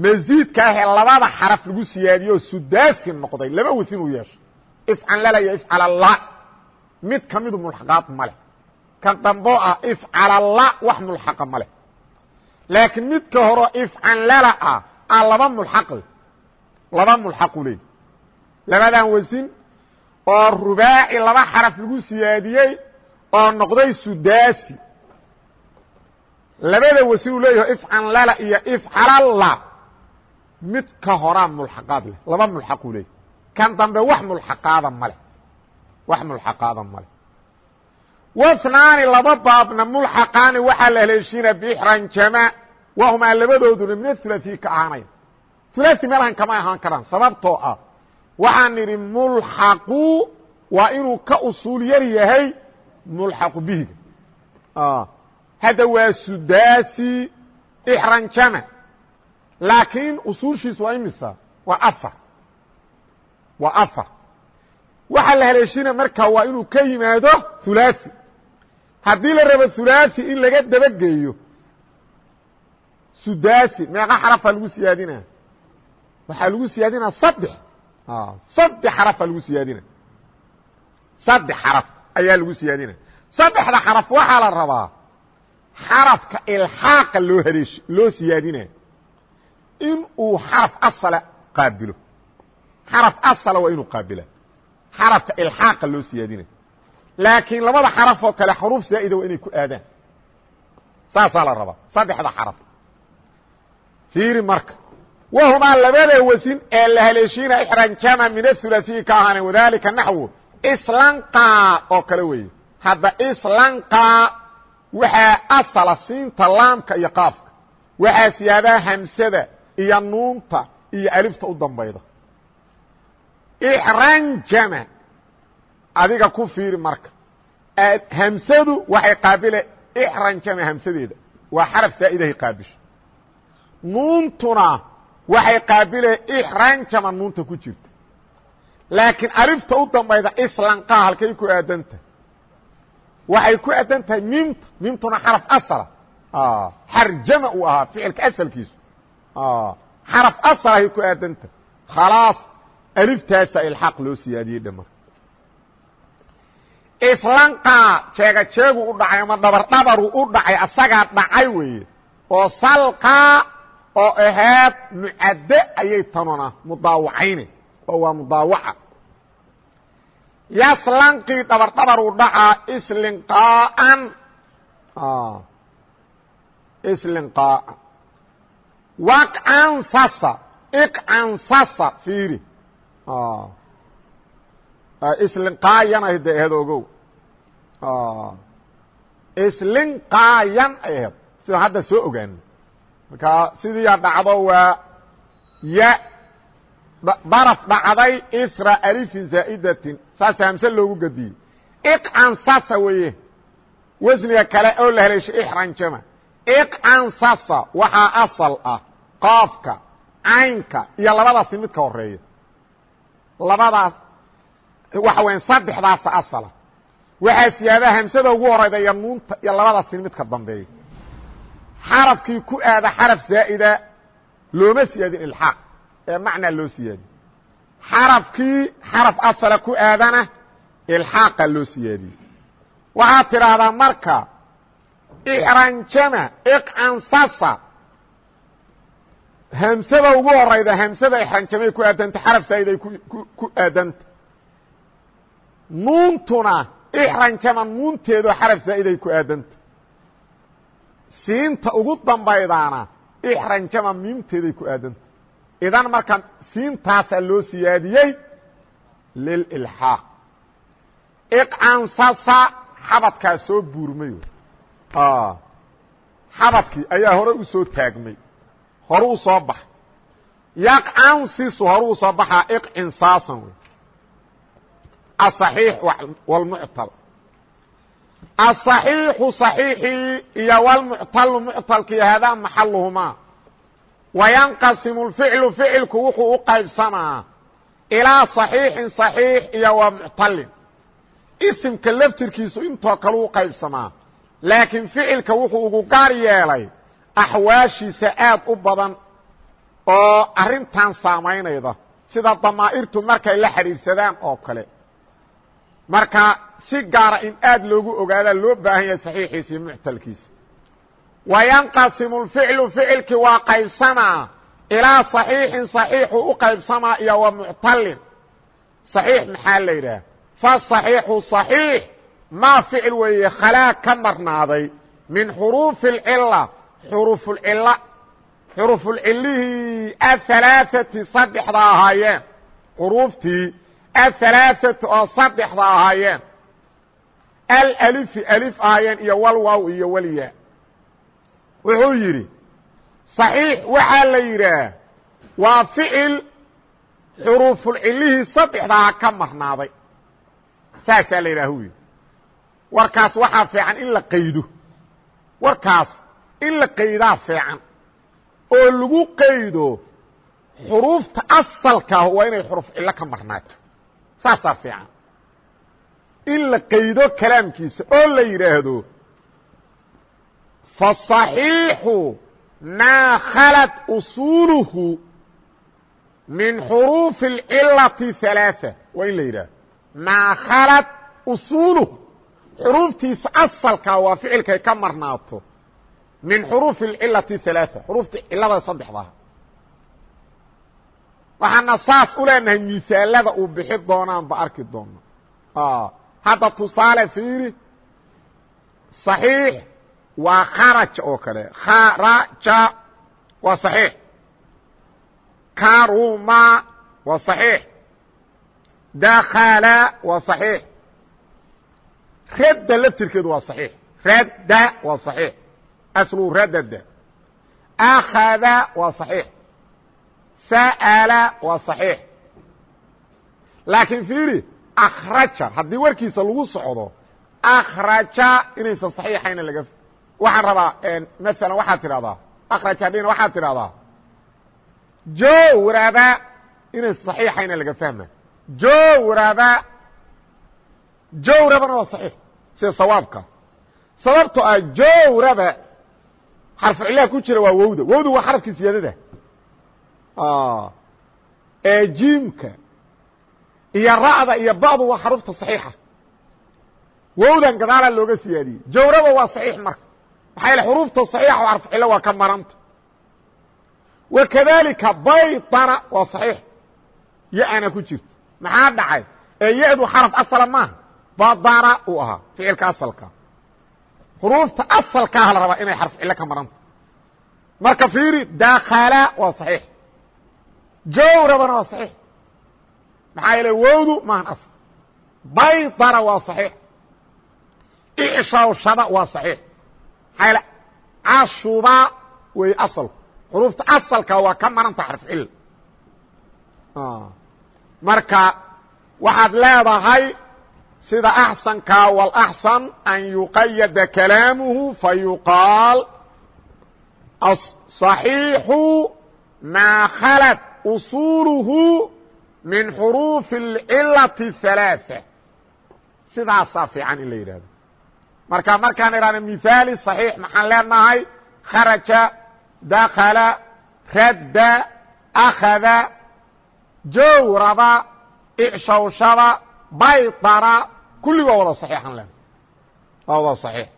Speaker 1: masiidka ahee labada xaraf lagu siyaadiyoo sudaasi noqday laba wasin uu yeeshay ifcan lala iyo ifcalalla mid ka midu mulxaqaad ma leh. Kan damboo ah ifcalalla wax mulxaqa ma leh. Laakiin midka horo ifcan lala ah a laba mulxaq laba mulxaqu leey labadan wasin oo rubaaci laba xaraf lagu siyaadiyey oo noqday sudaasi. Labada wasi uu leeyahay ifcan lala iyo ifcalalla mid ka horaa mulxaqaad leh. Laba mulxaquu leeyahy kan dambe wax mulxaqaada ma leh. Wax mulxaqaada ma leh. Wahnaani laba baabna mulxaqaani waxaa la haleeshiina bixranjama wahumaa labadooduna min athulaثi ka ahaanaya hulai meelhan kama ahaan karaan sababtoo ah waxaan nidhi mulxaqu waa inuu ka usuul yar yahay mulxaqu bihiga. Hadda waa sudaasi ixranjama laakiin usuushiis waa imisa waa afar waa afar. Waxaa la haleeshina marka waa inuu ka yimaado hulaaثi haddii la rabo hulaaثi in laga dabageeyo sudaasi meeqa xarafaa lagu siyaadinaa. Waxaa lagu siyaadinaa saddex. Saddex xarafaa lagu siyaadina saddex xaraf ayaa lagu siyaadina saddexda xaraf waxaa la rabaa xarafka ilxaaqa loo haleesh loo siyaadina in uu xaraf asala qaabilo xaraf asala waa inuu qaabila. Xarafka ilxaaqa loo siyaadina. Laakiin labada xaraf oo kale xaruuf zaa'ida waa inay ku aadaan. Saasaa la rabaa. Saddexda xaraf. Fiiri marka. Wahumaa labada wasin ee la haleeshiina ixranjama min athulaثiyi ka ahaane wadalika naxwu islanqa oo kale weeye. Hadda islanqa waxaa asala siinta laamka iyo qaafka. Waxaa siyaadaa hamsada iyo nuunta iyo alifta u dambayda ixranjama adiga ku fiiri marka. Hamsadu waxay qaabile ixranjama hamsadeeda. Waa xaraf zaa'idahay qaabisho. Nuuntuna waxay qaabile ixranjama nuunta ku jirta. Laakiin alifta u dambayda islanqaa halkay ku aadantahay waxay ku aadan tahay miimta miimtuna xaraf asala. Xarjama uu ahaa ficilka asalkiisu. Xaraf asalahay ku aadan tahay khalaas aliftaasa ilxaaq loo siyaadiyey dhamar islanqaa jeega jeegu u dhacay ama dhabar dhabaru u dhacay asagaa dhacay weeye oo salqaa oo ahayd mucadde ayay tanona mudaawacayne oo waa mudaawaca yaslanqii dhabar dhabar u dhacaa islinqaaan islinqaa'a waqcansasa iqcansasa fiiri islinqaayan ay de aheed ogow. Islinqaayan ay aheed. Sida hadda soo ogaano marka sidiiyaa dhacdo waa ya daraf dhacday isra alifin zaa'idatin. Saas hamse loogu gediyey iqcansasa weeye. Wasniga kale oo la heleeshay ixranjama iqcansasa waxaa asal ah. Qaafka caynka iyo labadaasi mid horreeya labadaas waxa weya saddexdaasa asala. Waxaa siyaada hamsada ugu horayda iyo nuunta iyo labadaasi midka dambeeya xarafkii ku aada xaraf zaa'ida looma siyaadin ilxaaq ee macnaa loo siyaadi. Xarafkii xaraf asala ku aadana ilxaaqa loo siyaadiyey waxaad tidhaahdaa marka ixranjama iqcansasa hamsada ugu horayda hamsada ixranjamay ku aadanta xaraf saa'iday ku aadanta. Nuuntuna ixranjama nuunteedoo xaraf saa'iday ku aadanta. Siinta ugu dambaydaana ixranjama miimteeday ku aadanta. Idan marka siintaasaa loo siyaadiyey lililxaaq iqcansasa xabadkaa soo buurmayo xabadkii ayaa hore u soo taagmay hore u soo baxay yaqcansisu hore u soo baxaa iqinsaasan wey aصaxiix wاlmuctal aلصaxiixu صaxiixii iyo wlmuctalu muctalkii hadaa maxaluhumaa wayanqasimu اlficlu ficilku wuxuu u qaybsamaa ilaa صaxiixin صaxiix iyo wa muctalin isimka laftirkiisu intoo kale u qaybsamaa laakiin ficilka wuxuu ugu gaar yeelay axwaashiisa aad u badan oo arrintan saamaynayda sida damaa'irtu markay la xidhiidhsadaan oo kale marka si gaara in aad loogu ogaadaa loo baahan yahay saxiixiisa iyo muctalkiisa wayanqasimu lficlu ficilkii waa qaybsamaa ilaa صaxiixin صaxiixu u qaybsamaa iyo wa muctalin صaxiix maxaa la yidhaah faصaxiixu صaxiix maa ficil weeye khalaa ka marnaaday min xuruufi اlcila xurufulcila xurufulcilihii ahalaaثati saddexda ahaayeen xuruuftii ahalaaثati oo saddexda ahaayeen alalifi alif ahaayeen iyo walwaaw iyo walyaa wuxuu yidhi صaxiix waxaa la yidhaah waa ficil xuruufulcilihii saddexdaa ka marnaaday saasaa la yidhah wy warkaas waxaa fiican in la qaydo warkaas in la qaydaa fiican oo lagu qaydo xuruufta asalkaah waa inay xuruf cillo ka marnaato saasaa fiican in la qaydo kalaamkiisa oo la yidhaahdo faصaxiixu maa khalat usuuluhu min xuruufi اlcilati ثalaaثa waa in la yidhahdo maa khalat usuuluhu xuruuftiisa asalka waa ficilkay ka marnaato min xuruufi اlcilati ثalaaثa xuruufta cilada saddexdaha waxaana saas u leenahay misaalada uu bixi doonaan ba arki doono hadda tusaale fiiri صaxiix waa kharaj oo kale kharaja waa صaxiix karuma waa صaxiix dakala waa صaxiix radda laftirkeedu waa صaxiix radda waa صaxiix aslu radada akhada waa صaxiix sa'ala waa صaxiix laakiin fiiri akhraja haddii warkiisa lagu socdo akhraja inaysan صaxiixayna laga waxaan rabaa maala waxaad tidhahdaa akhraja hadhina waxaad tidhahdaa jowraba inaysan صaxiixayna laga fahma jowraba jowrabana waa صaxiix sida sawaabka sababto ah jowraba xarficilaa ku jira waa wowda. Wowda waa xarafkii siyaadada ah. ee jiimka iyo ra'da iyo ba'du waa xarufta saxiixa. Wowdan gadaalaa looga siyaadiyey. Jawraba waa saxiix marka. Maxaa yaele xuruufta saxiixa oo xarfcilo waa ka maranta. Wa kadaalika baytana waa saxiix. Ya-ana ku jirta. Maxaa dhacay? Ee ya-du xaraf asala maaha badana uu ahaa. Ficilka asalka xuruufta asalkaaha la rabaa inay xarfu cilo ka maranta marka fiiri dakala waa صaxiix jawrabana waa صaxiix maxaa yeele wowdu maahan asl baydana waa صaxiix ishawshada waa صaxiix maxaa yeele cashuba wey asalku xuruufta asalka waa ka maranta xarf cil marka waxaad leedahay sida axsanka wاlaxsan an yuqayada kalaamuhu fayuqaal صaxiixu maa khalad usuuluhu min xuruufi اlcilati الثalaaثة sidaasaa fiican in la yidhahdo marka markaan idhahno mihaali صaxiix maxaan leenahay kharaja dakala radda akhada jowraba icshawshaba baydana kulli waa wada صaxiixan leenahay waa wada صaxiix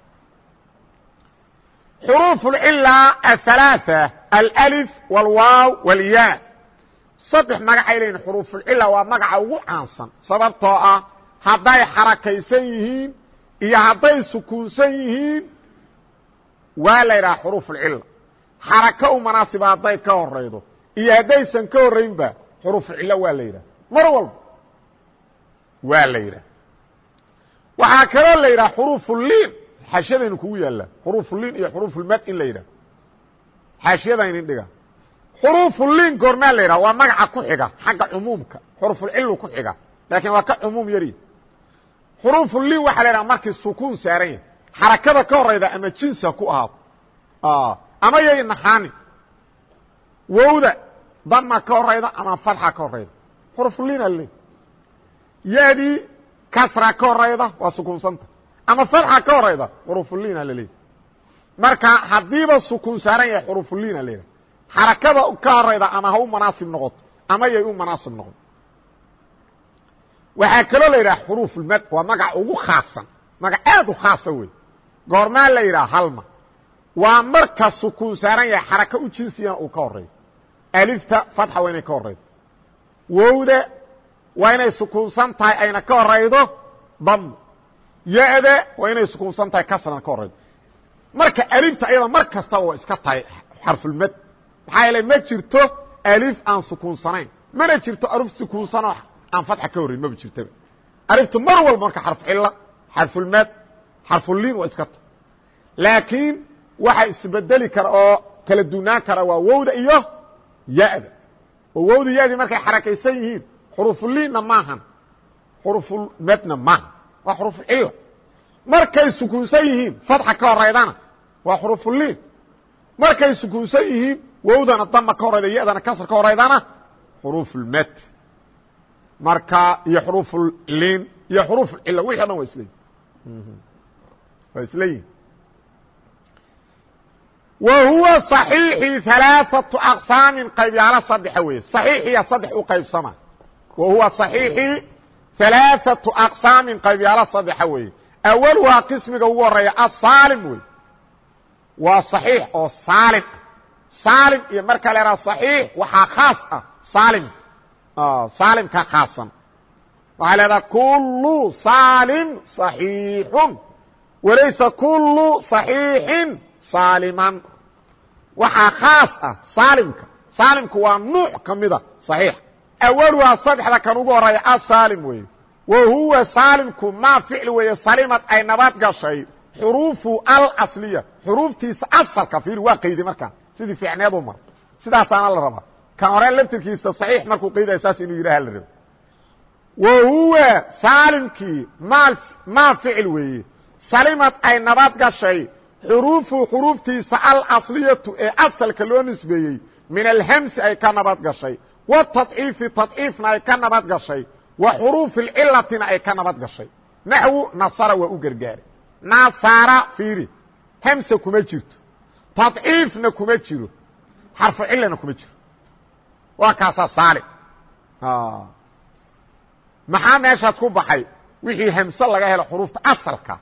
Speaker 1: xuruuf اlcila aلثalaaثة alأlif wاlwaaw wاlya saddex magacay leyihin xuruufulcila waa magaca ugu caansan sababtoo ah hadday xarakaysan yihiin iyo hadday sukuunsan yihiin waa la yidhaha xuruufulcila xarako u manaasiba hadday ka horaydo iyo haddaysan ka horraynba xuruufulcilo waa la yidhaha mar walba waa la yidhaha waxaa kaloo la yidhaha xuruufuliin xaashiyadaynu kugu yaallaa xuruufuliin iyo xuruufulmad in la yidhaha xaashiyadaynin dhiga. Xuruufuliin goormaa la yidhaha waa magaca ku xiga xagga cumuumka. Xurufulcilu ku xiga laakiin waa ka cumuum yari. Xuruufuliin waxaa la yidhaha markii sukuun saaran yahay. Xarakada ka horayda ama jinsa ku ahaato ama yay naxaani. Wowda dama ka horayda ama fatxa ka horayda xurufuliin laleey yadii kasra ka horayda waa sukuunsanta. Ama fatxa ka horayda xurufuliin aa laleey marka haddiiba sukuun saaran yahay xurufuliin aa layidhaha xarakada ka horayda ama ha u manaasib noqoto ama yay u manaasib noqon. Waxaa kaloo la yidhaha xuruufulmad waa magac ugu khaasan. Magac aad u khaasa wey goormaa la yidhaha halma waa marka sukuun saaran yahay xaraka u jinsiyana uu ka horeeyo alifta fatxa waa inay ka horaydo wowda waa inay sukuunsan tahay ayna ka horaydo dam. Ya-da waa inay sukuunsan tahay kasrana ka horaydo. Marka alifta ayada mar kastaba waa iska tahay xarfulmad maxaa yeele ma jirto alif aan sukuunsanayn. Mana jirto aruf sukuunsanoo aan fatxa ka horrayn maba jirtaba aliftu mar walba marka xarf cila xarfulmad xarfuliin waa iska tahay. Laakiin waxa isbedeli kara oo kala dunaan kara waa wowda iyo ya-da wowda ya-dii markay xarakaysan yihiin xurufuliinna maahan xurufulmadna maaha waa xurufucila markay sukuunsan yihiin fatxa ka horaydana waa xurufuliin markay sukuunsan yihiin wowdana dama ka horayda yadana kasr ka horaydana xuruufulmad marka iyo xuruufulliin iyo xuruufulcila wixi o dhan waa isleeyihin waa isleeyihin wa huwa صaxiixii ثalaaثaةu aqsaamin qaybyaalo saddexa weeye صaxiixiya saddex u qaybsama wa huwa صaxiixii alaaatu aqsaamin qaybyaalo saddexa weeye awaluhaa qismiga ugu horeeya asaalim wey waa صaxiix oo saalim ah saalim iyo marka la haha صaxiix waxaa khaas ah saalim saalimka khaasan waxaa leedaha kulu saalim صaxiixun walaysa kulu صaxiixin saaliman waxaa khaas ah saalimka saalimku waa nuuc ka mida صaxiix awaluhaa saddexda kan ugu horreeya asaalim weeye. Wa huwa saalimku maa ficl weeye salimad ay nabad gashay xuruufu alasliya xuruuftiisa asalka fiir waa qayday markaa sidii fiicneedu mar sidaasaana la rabaa. Kan hore laftirkiisa صaxiix markuu qaydaya saas inuu yidhaha la rabo wa huwa saalimkii maa maa ficil weeye salimad ay nabad gashay xuruufu xuruuftiisa alasliyatu ee asalka loo nisbeeyey min alhamsi ay ka nabad gashay wataciifi taciifna ay ka nabad gashay. Wa xuruufi cilatina ay ka nabad gashay. Naxwu nasara waa u gargaaray nasaara fiiri. Hamsa kuma jirto. Taciifna kuma jiro. Xarfu cilana kuma jiro. Waa kaasaa saali maxaa meeshaas ku baxay? Wixii hamse laga helo xuruufta asalka.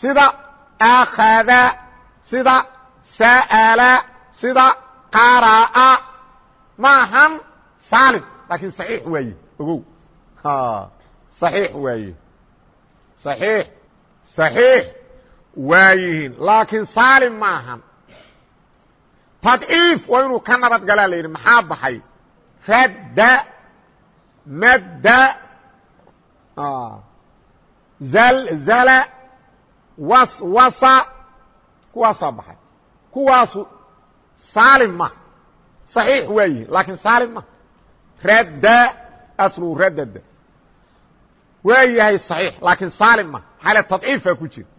Speaker 1: Sida akhada sida sa'ala sida qara'a. Maahan saalim laakiin صaxiix waaye ogow صaxiix waaye صaxiix صaxiix waayihiin laakiin saalim maahan tadciif waa inuu ka nabad galaa la yidhi maxaa baxay radda madda zalzala waswasa kuwaasaa baxay kuwaasu saalim ma صaxiix waayihiin laakiin saalim ma radda aslu radada waa yahay صaxiix laakiin saalim ma xale tadciifaa ku jira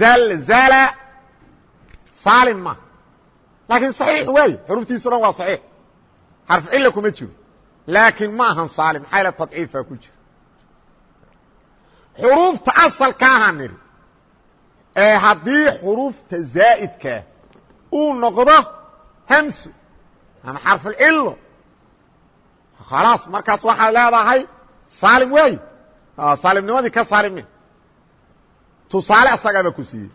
Speaker 1: zalzala saalim ma laakiin صaxiix waaye xuruftiisu dhan waa صaxiix xarf cila kuma jiro laakiin ma ahan saalim xale tadciifaa ku jira xuruufta asalkaaha nidhi ee haddii xuruufta zaa'idkaa uu noqdo hamsu ama xarfulcilo khalaas markaas waxaad leedahay saalim waayi saalimnimadii ka saalimi. tusaale asagaaba ku siiyey.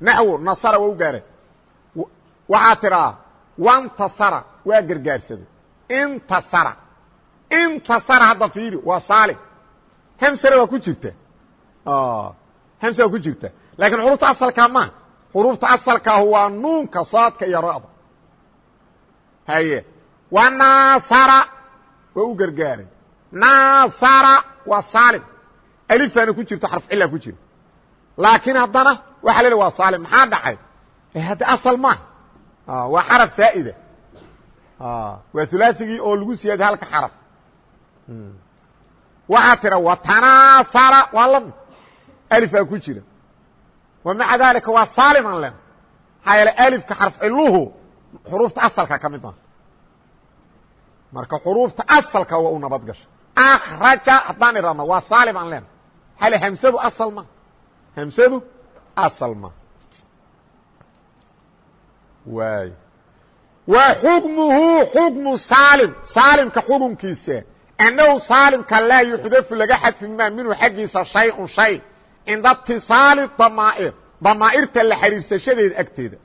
Speaker 1: naxwo nasara waa u gaara waxaa tidhaa wantasara waa gargaarsaday. Intasara intasara hadda fiiri waa saalim. Hamsana waa ku jirta. hamsa waa ku jirta. Lakiin xuruufta asalkaa maa xuruufta asalkaahu waa nuunka saadka iyo ra'da. Haye. Waa naasara waa u gargaaray naasara waa saalim. Aliftaana ku jirto xarf cila ku jira laakiin haddana waxa la waa saalim. Maxaa dhacay? Hadda asal maaha waa xaraf saa'ida. Waa hulaasigii oo lagu siyaada halka xaraf. Waxaa tira watanaasara waa lami alifaa ku jira. Wa maca dalika waa saalim an len maxaa yeele alifka xarf ciluhu xuruufta asalka ka mid maha marka xuruufta asalka waa u nabad gashay akraja haddaan idhahno waa saalim aan lena maxaa le hamsadu asal ma? Hamsadu asal ma. Waay. Wa xukmuhu xukmu saalim. Saalimka xukunkiisa annahu saalimka laa yuxdafu laga xadfi maa minhu xaggiisa shay-un shay. Cinda itiصaali damaa'ir. Damaa'irta la xidhiirsashadeeda agteeda.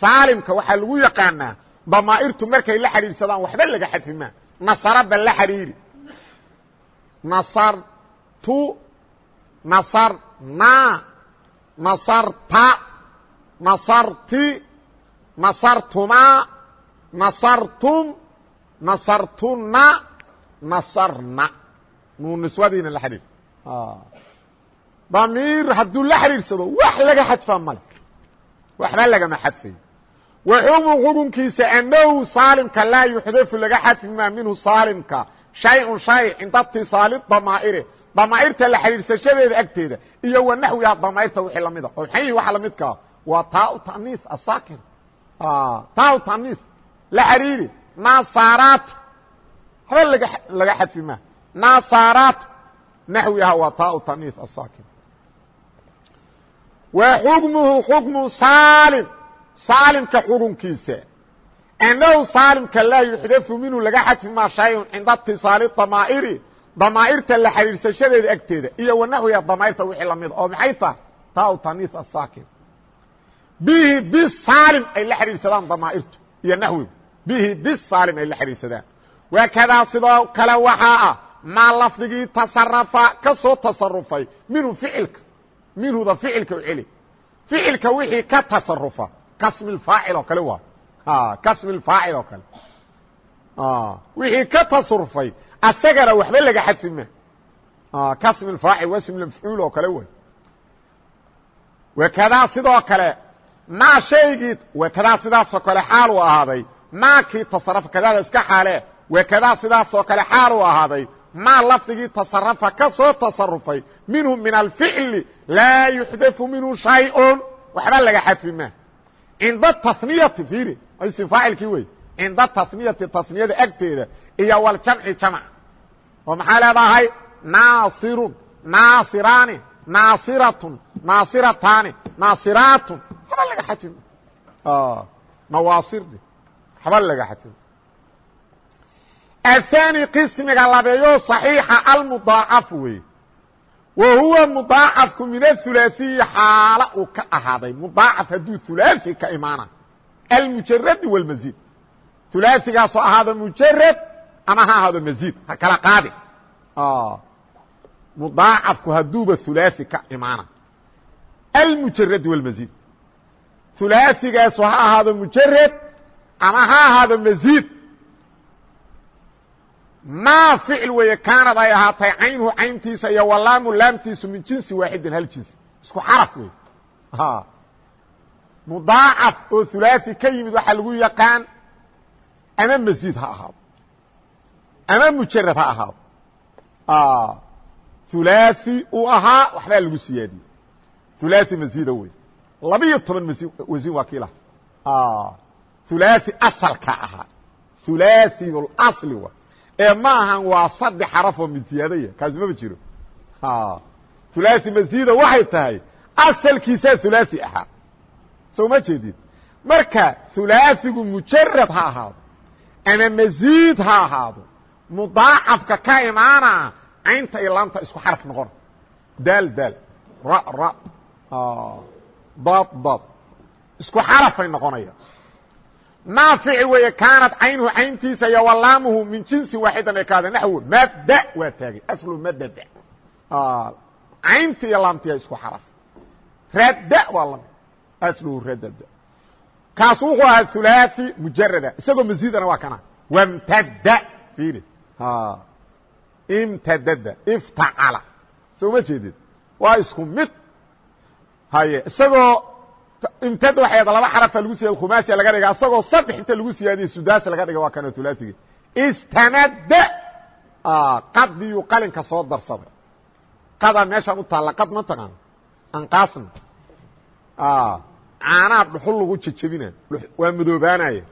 Speaker 1: Saalimka waxaa lagu yaqaanaa damaa'irtu markay la xidhiidsadaan waxba laga xadfi maa nasaraba la xidhiiri nasartu nasarna nasarta nasarti nasartumaa nasartum nasartuna nasarna nuun niswadiina la xidhiir damiir hadduu la xidhiidsado wax laga xadfaa male. Waxba lagama xadfayo wa xukmu xukunkiisa annahu saalimka laa yuxdafu laga xadfi maa minhu saalimka. Shay-un shay cinda itisaali damaa'iri damaa'irta la xidhiidsashadeeda agteeda. Iyo wa naxwiha damaa'irta wixii lamida oo maxay yihiin waxa lamidkaa waa taa taniis asaakin taa taniis. La xidhiiri naasaraat waxba laga xadfi maa naasaraat naxwiha waa taa taniis asaakin wa xukmuhu xukmu saalim saalimka xukunkiisa annahu saalimka laa yuxdafu minhu laga xadfi maa shayun cinda itisaali damaa'iri damaa'irta la xiriirsashadeeda agteeda iyo wanaxwiha damaa'irta wixii lamida oo maxay tahay taa taniis asaakin bihi bisaalim ay la xiriirsadaan damaa'irtu iyo naxwigu bihi bisaalim ay la xiriirsadaan wakadaa sidoo kale waxaa ah maa lafdigii tasarafa ka soo tasarufay minhu ficilka minhuda ficilka u celi. Ficilka wixii ka tasarufa kasmi faacil oo kale waa. Kasmi faacil oo kale. Wixii ka tasarufay asagana waxba laga xadfi ma. Kasmi faacil wasmi mafcuul oo kale way wakadaa sidoo kale maa shaygii wakadaa sidaasoo kale xaal uu ahaaday maakii tasarafa kadaada iska xaale wakadaa sidaasoo kale xaal uu ahaaday maa lafdigii tasarafa ka soo tasarufay minhu min alficli laa yuxdafu minhu shayun waxba laga xadfi ma cinda taniyati ir ism faacilkii wey cinda taniyati taniyada agteeda iyo waljamci jamc oo maxaa leedahay? Naasirun naasiraani naasiratun naasirataani naasiraatun haba laga xajim ah, nawaasir haba laga xajim ahaani qismiga labeeyo صaxiixa almuضaacafu weye wa huwa mudaacafku min aلثulaasiyi xaalo uu ka ahaaday mudaacaf hadduu ثulaasi ka imaana almujaradi wاlmazid ثulaasigaasoo ahaado mujarad ama ha ahaado mazid ha kala qaadi mudaacafku hadduuba ثulaasi ka imaana almujaradi wاlmazid ثulaasigaasoo ha ahaado mujarad ama ha ahaado mazid maa ficil weeye kaanad ay ahaatay caynhu cayntiisa iyo walaamu laamtiisu min jinsi waaxidin hal jinsi isku xaraf wey mudaacaf oo hulaaثi ka yimid waxaa lagu yaqaan ama masiid ha ahaado ama mujarad ha ahaado hulaaثi uu ahaa waxbaa lagu siyaadiyey hulaaثi masiida wey labiyo toban masi wasin waa kiilaha hulaaثi asalka ahaa hulaaثiy اasli wa ee ma ahan waa saddex xaraf oo mid ziyaadaya kaasi maba jiro hulaaثi masiida waxay tahay asalkiisaa hulaaثi ahaa soo ma jeedid marka hulaaثigu mujarad ha ahaado ama masiid ha ahaado mudaacafka ka imaana caynta iyo laamta isku xaraf noqona daal daal ra ra dad dad isku xarafay noqonaya ficil weeye kaanad caynhu cayntiisa iyo walaamuhu min jinsi waaxidan ay kaada naxwo mabda waa taagay aslu madada caynti iyo laamtiya isku xaraf radda waa lami asluhu radada kaas wuxuu ahaa hulaaثi mujarada isagoo masiidana waa kana wamtada fiiri imtadada iftacala soo ma jeedid waa isku mid haye isagoo imtada waxay laba xarafa lagu siyaad khumaasiya laga dhiga isagoo saddex inta lagu siyaadiye sudaasi laga dhiga waa kana hulaaثigi istamada qadiyuu qalinka soo darsaday. Qadaa meeshaan u taalla qad ma taqaano anqaasna caanaa dhuxul lagu jejebina waa madoobaanaya.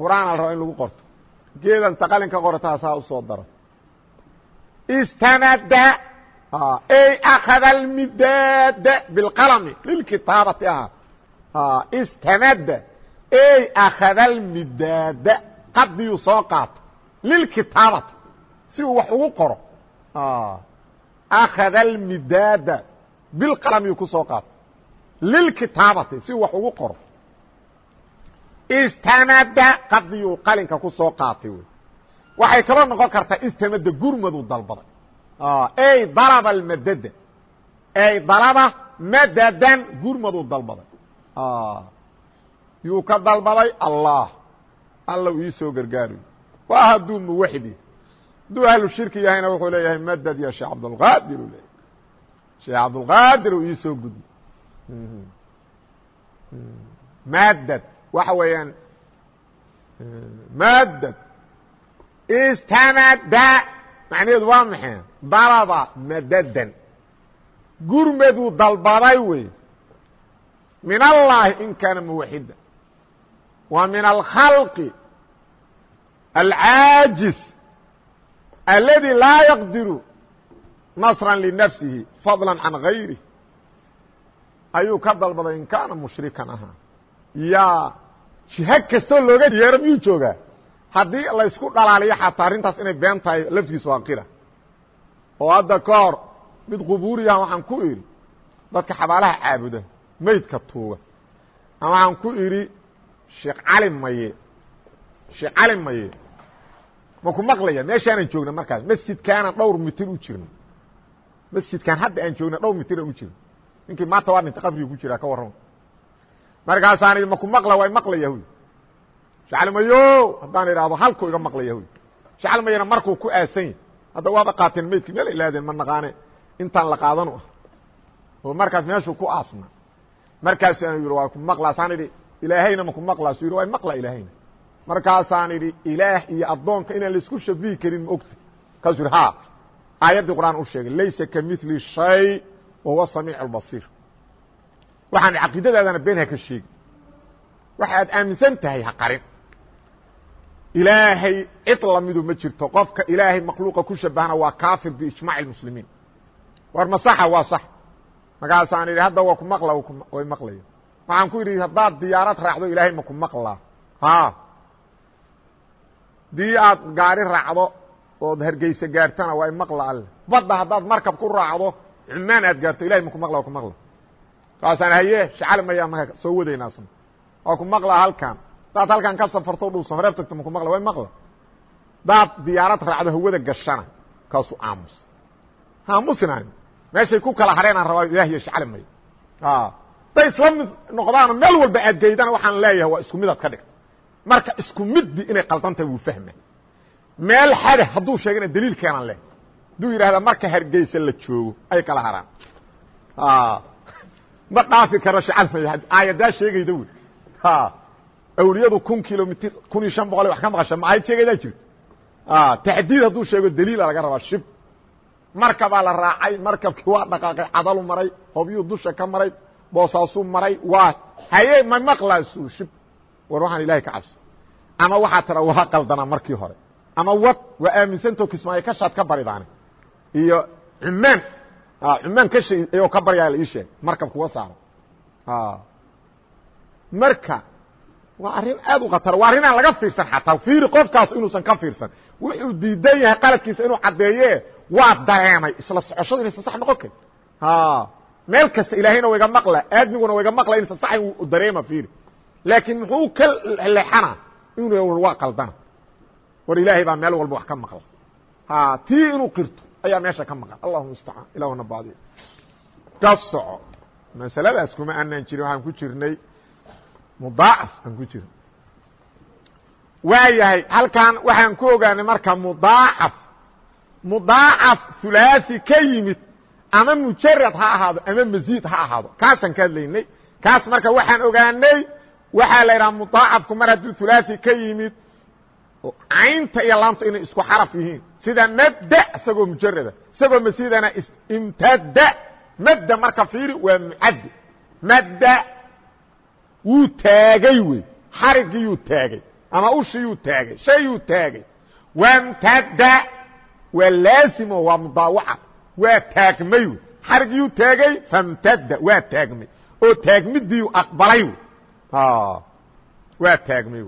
Speaker 1: Qur'aan al raba in lagu qorto. Geedanta qalinka qorataa saa u soo daro. Istamada ay akada almidaada bilqalami lilkitaabati ahaa istamada ay akada almidaada qadiyuu soo qaata lilkitaabati si uu wax ugu qoro akada almidaada bilqalamiyu ku soo qaata lilkitaabati si wax ugu qoro istamada qadiyuu qalinka ku soo qaatay wy waxay kaloo noqon kartaa istamada gurmaduu dalbaday ay dalaba almadada ay dalaba madadan gurmaduu dalbaday yuu ka dalbaday allah alla uu ii soo gargaari waa hadduu muwaxidi hadduu ahlu shirki yahayna wuxuu leeyahay madad ya sheekh cabdulqaadir u leeyahay sheekh cabdulqaadir uu ii soo gudi madad waxa weeyaan madad istamada macnaheedu waa maxay dalaba madadan gurmaduu dalbaday wey min allahi in kaana muwaxida. Wa min alkhalqi alcaajis aladi laa yaqdiru nasra linafsihi fadla can ayuu ka dalbaday in kaana mushrikan ahaa yaa jiho kastoo looga yeero miyuu joogaa? Haddii laysku dhalaaliyo xataa arrintaas inay been tahay laftigiisu waa oo hadda ka hor mid qubuuriyaha waxaan ku idhi dadka xabaalaha caabuda meydka tuuga. Ama waxaan ku idhi sheekh cali maye sheekh cali maye ma ku maqlaya meeshaanan joogna markaas. Masjidkaanaan dhowr mitir u jirno masjidkaan hadda aan joogna dhowr mitiraan u jirno ninkii maanta waa dhinta qabriga ku jiraa ka warrama markaasaan idhi maku maqla way maqlaya huy shacalmayo haddaan idhaahdo halkuu iga maqlaya huy shacalmayana markuu ku aasan yahy hadda waaba qaateen maydkii meel ilaadeen ma naqaane. Intaan la qaadanu ah. Oo markaas meeshuu ku aasna markaasaan yidhi waa ku maqlaasaan idhi ilaahayna maku maqlaasu yidhi way maqla ilaahayna. Markaasaan idhi ilaah iyo addoonka inaan la isku shabihi karin ma ogta kaasuu yidhi ha aayaddii qur'aan u sheegay laysa ka mili shay wa samiic albasiir waxaan caqiidadaadana been ka sheegi. Waxaad aaminsan tahay ha qarin. Ilaahay cid lamidu ma jirto. Qofka ilaahay makhluuqa ku shabahna waa kaafir biijmaac اmuslimiin war ma saxa waa sax markaasaan idhi hadda waa ku maqla way maqlaya waxaan ku idhi haddaad diyaarad raacdo ilaahay ma ku maqlaa ha. Dii aad gaari raacdo ood hargeysa gaartana waa maqla alle. Badda haddaad markab ku raacdo cumaan aad gaarto ilahay ma ku maqla waa ku maqla. Kaasaan haye shacali mayaa markaa soo wadaynaasna waa ku maqlaa halkan daad halkan ka safarto dhuusan horeeb tagto ma ku maqla way maqla. Daad diyaarad raacdo hawada gashana kaasu aamus. Aamusnaan meeshay ku kala hareenaan rabaa ilaah iyo shacali maya day isla mid noqdaano meel walba aad geydana waxaan leeyahay waa isku midaad ka dhigta. Marka isku middi inay qaldantahay wuu fahma meel xada hadduu sheegana daliil keenan leh. Hadduu yidhahda marka hargeysa la joogo ay kala haraan. Ma dhaafi karo shacalmaya aayadaa sheegayda wey awliyadu kun kilomitr kun iyo shan boqol wax ka maqasha ma aayad sheegaydaa jirto? Taxdiid hadduu sheego daliila laga rabaa shib markabaa la raacay markabkii waa dhaqaaqay cadalu maray hobyuu dusha ka maray boosaasuu maray waa haye ma maqlaasu shib war waxaan ilahay ka cabso ama waxaa tira waa qaldanaa markii hore. Ama wad waa aaminsantao kismaayo kashaad ka baridaane iyo cumaan cumaan kasha ayoo ka baryaa la ii sheeg markabku wa saaro. Marka waa arrin aad u khatara waa arrin aan laga fiirsan xataa fiiri qofkaas inuusan ka fiirsan. Wuxuu diidan yahay qaladkiisa inuu caddeeye waa dareemay isla socoshadu inaysan sax noqon karin meel kasta ilaahayna wayga maqla aadmiguna wayga maqla inaysan saxan u dareema fiiri. Laakiin muxuu ka leexana? Inuu waa qaldana war ilaahay baa meel walba wax ka maqla. Tii inuu qirto ayaa meesha ka maqan allahuma mustacaan ilahuna baadiyo ka soco. Masaladaas kuma aanaan jirin waxaan ku jirnay. Mudaacaf aan ku jirnay waa yahay halkan waxaan ku ogaanay marka mudaacaf mudaacaf hulaaثi ka yimid ama mujarad ha ahaado ama maziid ha ahaado. Kaasaan ka hadlaynay. Kaas marka waxaan ogaanay waxaa la yidhaha mudaacafku mar hadduu hulaaثi ka yimid caynta iyo laamta inay isku xaraf yihiin. Sida mabda isagoo mujarada isagoo masidana imtada madda marka fiiri waa mucaddi madda wuu taagay wey xarigiyuu taagay ama ushiyuu taagay shayuu taagay. Wamtada waa laasimo waa mudaawaca. Waa taagmay. Xarigiyuu taagay famtada waa taagmay. Oo taagmidiiu aqbalay. Waa taagmay.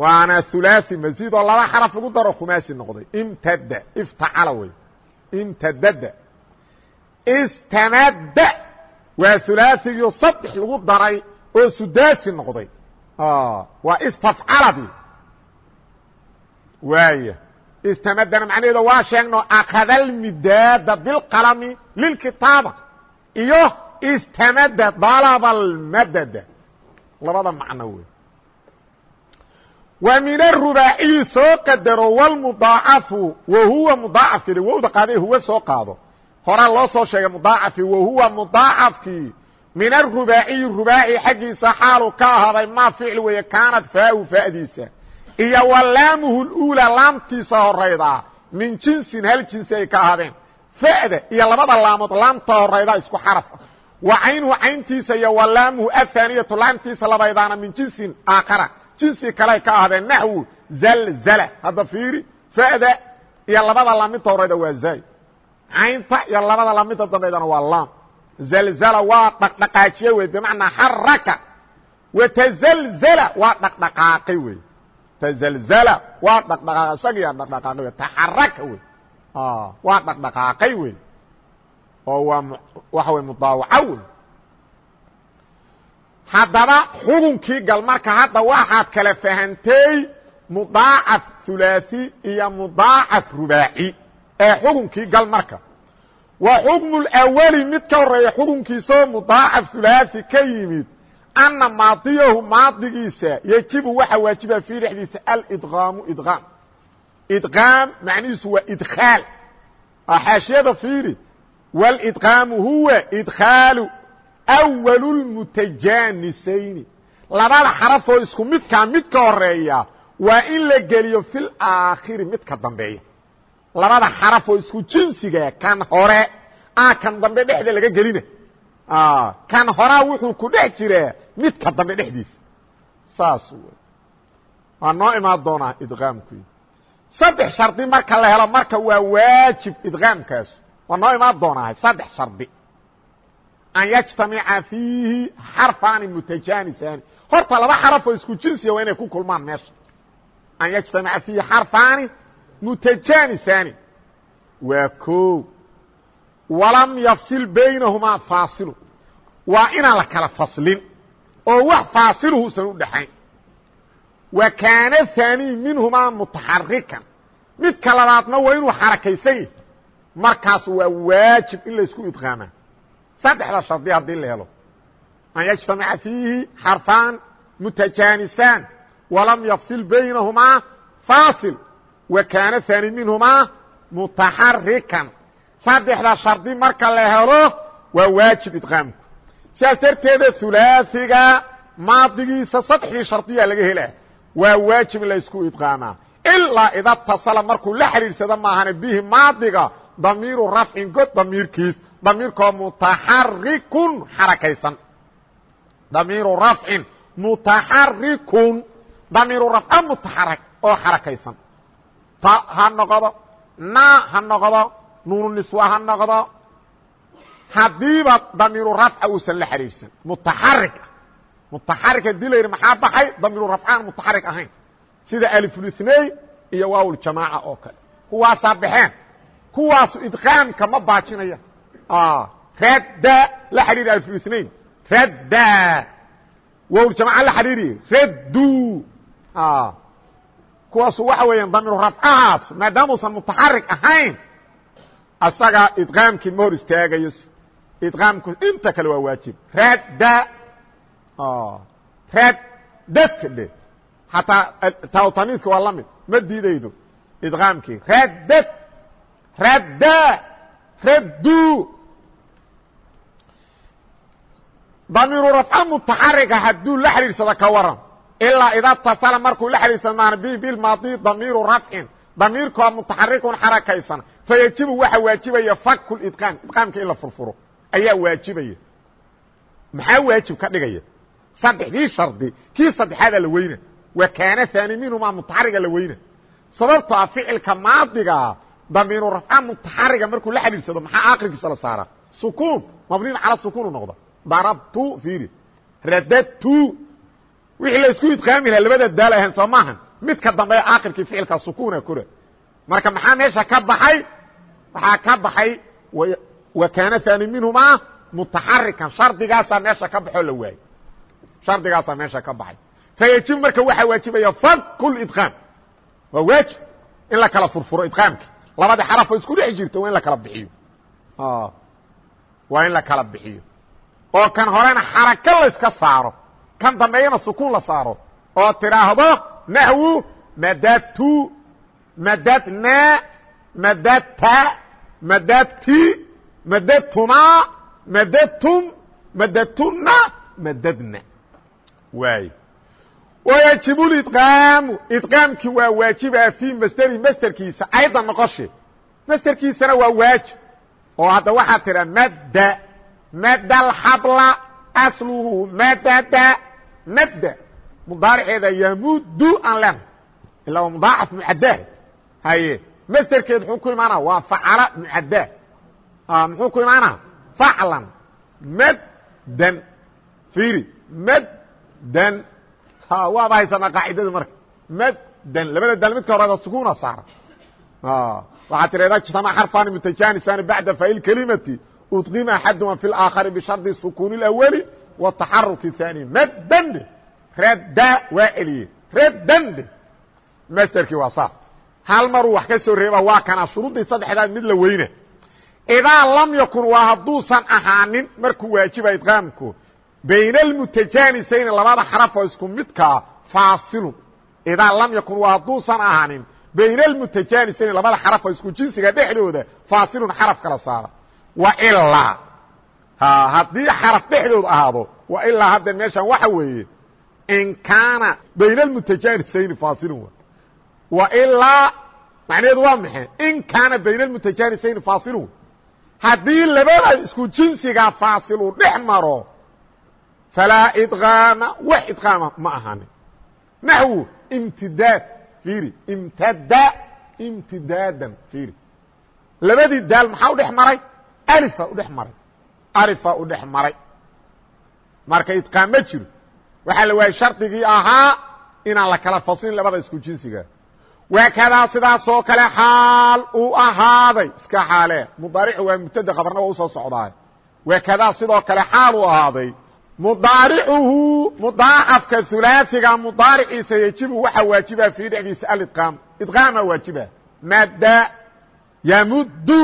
Speaker 1: Waana hulaaثi masiid oo laba xaraf lagu daro khumaasi noqday. Imtada iftacala wey imtadada istamada waa hulaaثigii saddex lagu daray oo sudaasi noqday. Waa istafcaladi waaya istamadana macnaheedo waa sheegno akada almidaada bilqalami lilkitaaba iyo istamada dalaba almadada labada macno wey wa min arubaaciyi soo qadaro wlmudaacafu wa huwa mudaacafki wowda qaade huwa soo qaado horaa loo soo sheegay mudaacafi wa huwa mudaacafkii min arubaaciyi rubaaci xaggiisa xaalu ka ahaaday maa ficil weeye kaanad faau faadiisa iyo wa laamuhu luulaa laamtiisa horaydaa min jinsin hal jinsi ay ka ahaadeen. Fa'da iyo labada laamood laamta horaydaa isku xaraf. Wa caynuhu cayntiisa iyo wa laamuhu ahaaniyatu laamtiisa labaydaana min jinsin aakhara. Jinsi kale ka ahaadeen naxwu zalzala. Hadda fiiri fa'da iyo labada laaminta horayda waa zaay caynta iyo labada laaminta dambeydana waa laam. Zalzala waa dhaqdhaqaajiye wey bimacnaa xaraka watazalzala waa dhaqdhaqaaqay wey tazalzala waa dhaqdhaqaaq isagiyaa dhaqdhaqaaqay wey taxaraka wey waa dhaqdhaqaaqay wey oo waa waxa wey mudaawaco wey haddaba xukunkii gal marka hadda waxaad kala fahantay mudaacaf hulaaثi iyo mudaacaf rubaaci ee xukunkii gal marka wa xukmu اlawali mid ka horeeya xukunkiisao mudaacaf hulaaثi ka yimid ana maadiyahu maadigiisa yejibu waxaa waajiba fii dhexdiisa alidqaamu idqaam idqaam macnihiisu waa idkhaal xaashiyada fiiri wاlidqaamu huwa idkhaalu awalu lmutajanisayni labada xarafoo isku midkaa midka horreeya waa in la geliyo fi laakhiri midka dambeeya labada xarafoo isku jinsiga kan hore a kan dambe dhexda laga gelina Ah, kan horaa wuxuu ku dhex jiraa midka dambe dhexdiisa. Saas w waa noo imaan doonaa idqaamku. Saddex shardi marka la helo marka waa waajib idqaamkaasu waa noo imaan doonaa saddex shardi. An yajtamica fiihi xarfaani mutajaanisani horta laba xarafoo isku jinsiya waa inay ku kulmaan meesha. An yajtamica fiihi xarfaani mutajaanisani waa ko walam yafsil baynahumaa faasilu. Waa inaan la kala faslin oo wax faasiluhuusan u dhexayn wa kaana haaniy minhumaa mutaxarikan midka labaadna waa inuu xarakaysan yahy markaas waa waajib in laysku idqaamaa saddexda shardi haddii la helo. An yجtamica fiihi xarفaan mutajaanisaan walam yafsil baynahumaa faasil. Wa kaana haani minhumaa mutaxarikan saddexda shardi marka la helo waa waajib idqaamku sidaas darteeda hulaaثiga maadigiisa saddexdii shardiyaa laga helaa waa waajib la isku idqaamaa ilaa ida tasala markuu la xidhiidsado maahane bihi maadiga damiiru rafcin god damiirkiis damiirkoo mutaxarikun xarakaysan. Damiiru rafcin mutaxarikun damiiru rafca mutaxarak oo xarakaysan. Ta ha noqdo na ha noqdo nuunu niswa ha noqdo haddiiba damiiru rafca uusan la xariirsan mutaxarik ah mutaxarik haddii la yidhi maxaa baxay damiiru rafcaan mutaxarik ahayn sida alifulithney iyo waawljamaaca oo kale kuwaasaa baxeen kuwaasu idqaamka ma baajinaya radda la xidhiiri alfulain radda wowljamaca la xidhiiriye raddu kuwaasu waxa weeyaan damiru rafcahaas maadaamuusan mutaxarik ahayn asaga idqaamkii ma hor istaagayo idqaamku inta kale waa waajib. Radda raddadka dhe xataa taawtaniiska waa la mid. Ma diidaydo. Idqaamkii raddad radda raddu damiiru rafca mutaxariga hadduu la xidhiidsado ka waran. Ilaa ida tasala markuu la xidhiidsado maan bi bilmaadi damiiru rafcin. Damiirkoo mutaxarikun xarakaysan fayajibu waxa waajibaya faku idqaam idqaamka in la furfuro ayaa waajibaya. Maxaa waajib ka dhigaya? Saddexdii shardi kii saddexaada la weyna wa kaana haani minhumaa mutaxariga la weyna. Sababto a ficilka maadigaa damiiru rafca mutaxariga markuu la xidhiidsado maxaa aakhirkiisa la saaraa? Sukuun mabniin cala sukuunu noqda. Darabtu fiiri radadtu wixii la isku idqaami laha labada daal ahayn soo maahan. Midka dambe aakhirkii ficilka sukuuna kora marka maxaa meesha ka baxay waxaa ka baxay wa kaana haani minhumaa mutaxarikan shardigaasaa meesha ka baxoo la waayey shardigaasaa meesha ka baxay. Fayajib marka waxaa waajibaya faku idqaam waa waajib in la kala furfuro idqaamki labadii xarafoo isku dhex jirta waa in la kala bixiyo. Waa in la kala bixiyo. Oo kan horena xarako layska saaro kan dambeeyana sukuun la saaro oo tidhaahdo naxwu madadtu madadna madadta madadti madadtumaa madadtum madadtunna madadna waay wayajibu lidqaamu idqaamkii waa waajibaa fii masderi masderkiisa aydan noqoshe masderkiisana waa waajib oo hadda waxaa tidha madda mad اxabla asluhu madada madda mudaariceeda yamudu aan lena ilaa waa mudaacaf mucadaah haye masderkeed muxuu ku imaana waa facala mucadaah muxuu ku imaana faclan maddan fiiri maddan waaba haysanaa qaacidada marka maddan labada dal midka horeda sukuna saara waxaa tirahda اجtama xarفani mutajanisani baعda fail kelimati udqima axaduma fi اlآakhari bishardi sukuun اlأwli وataxaruki الثaani madande radda waa eliye raddande masterkii waa saas hal maruu wax ka soo reeba waa kana shuruuddii saddexdaad mid la weyna idaa lam yakun waa hadduusan ahaanin markuu waajiba idqaamku bayna almutajaanisayn labada xaraf oo isku midkaa faasilun. Idaa lam yakun waa hadduusan ahaanin bayna almutajaanisayn labada xaraf oo isku jinsiga dhexdooda faasilun xaraf kala saara. Wa ilaa haddii xaraf dhexdood ahaado wa ilaa hadda meeshan waxa weeye in kaana bayna almutajaanisayn faasilun ilaa macnaheedu waa maxay? In kaana bayna almutajaanisayn faasilun haddii labada isku jinsiga faasilu dhex maro falaa idqaama wax idqaama ma ahaanin. Naxwu imtidaad fiiri. Imtada imtidaadan fiiri. Labadii daal maxaa u dhex maray? Alifa u dhex maray. Alifa u dhex maray. Marka idqaam ma jiro. Waxaa la waayey shardigii ahaa inaan la kala faslin labada isku jinsiga wakadaa sidaasoo kale xaal uu ahaaday. Iska xaale. Mudaaricu waa mubtada khabarna waa u soo socdaay. Wakadaa sidoo kale xaal uu ahaaday. Mudaaricuhu mudaacafka hulaasiga mudaariciisa yejibu waxaa waajiba fii dhexdiisa aliqaam idqaama waajiba. Madda yamuddu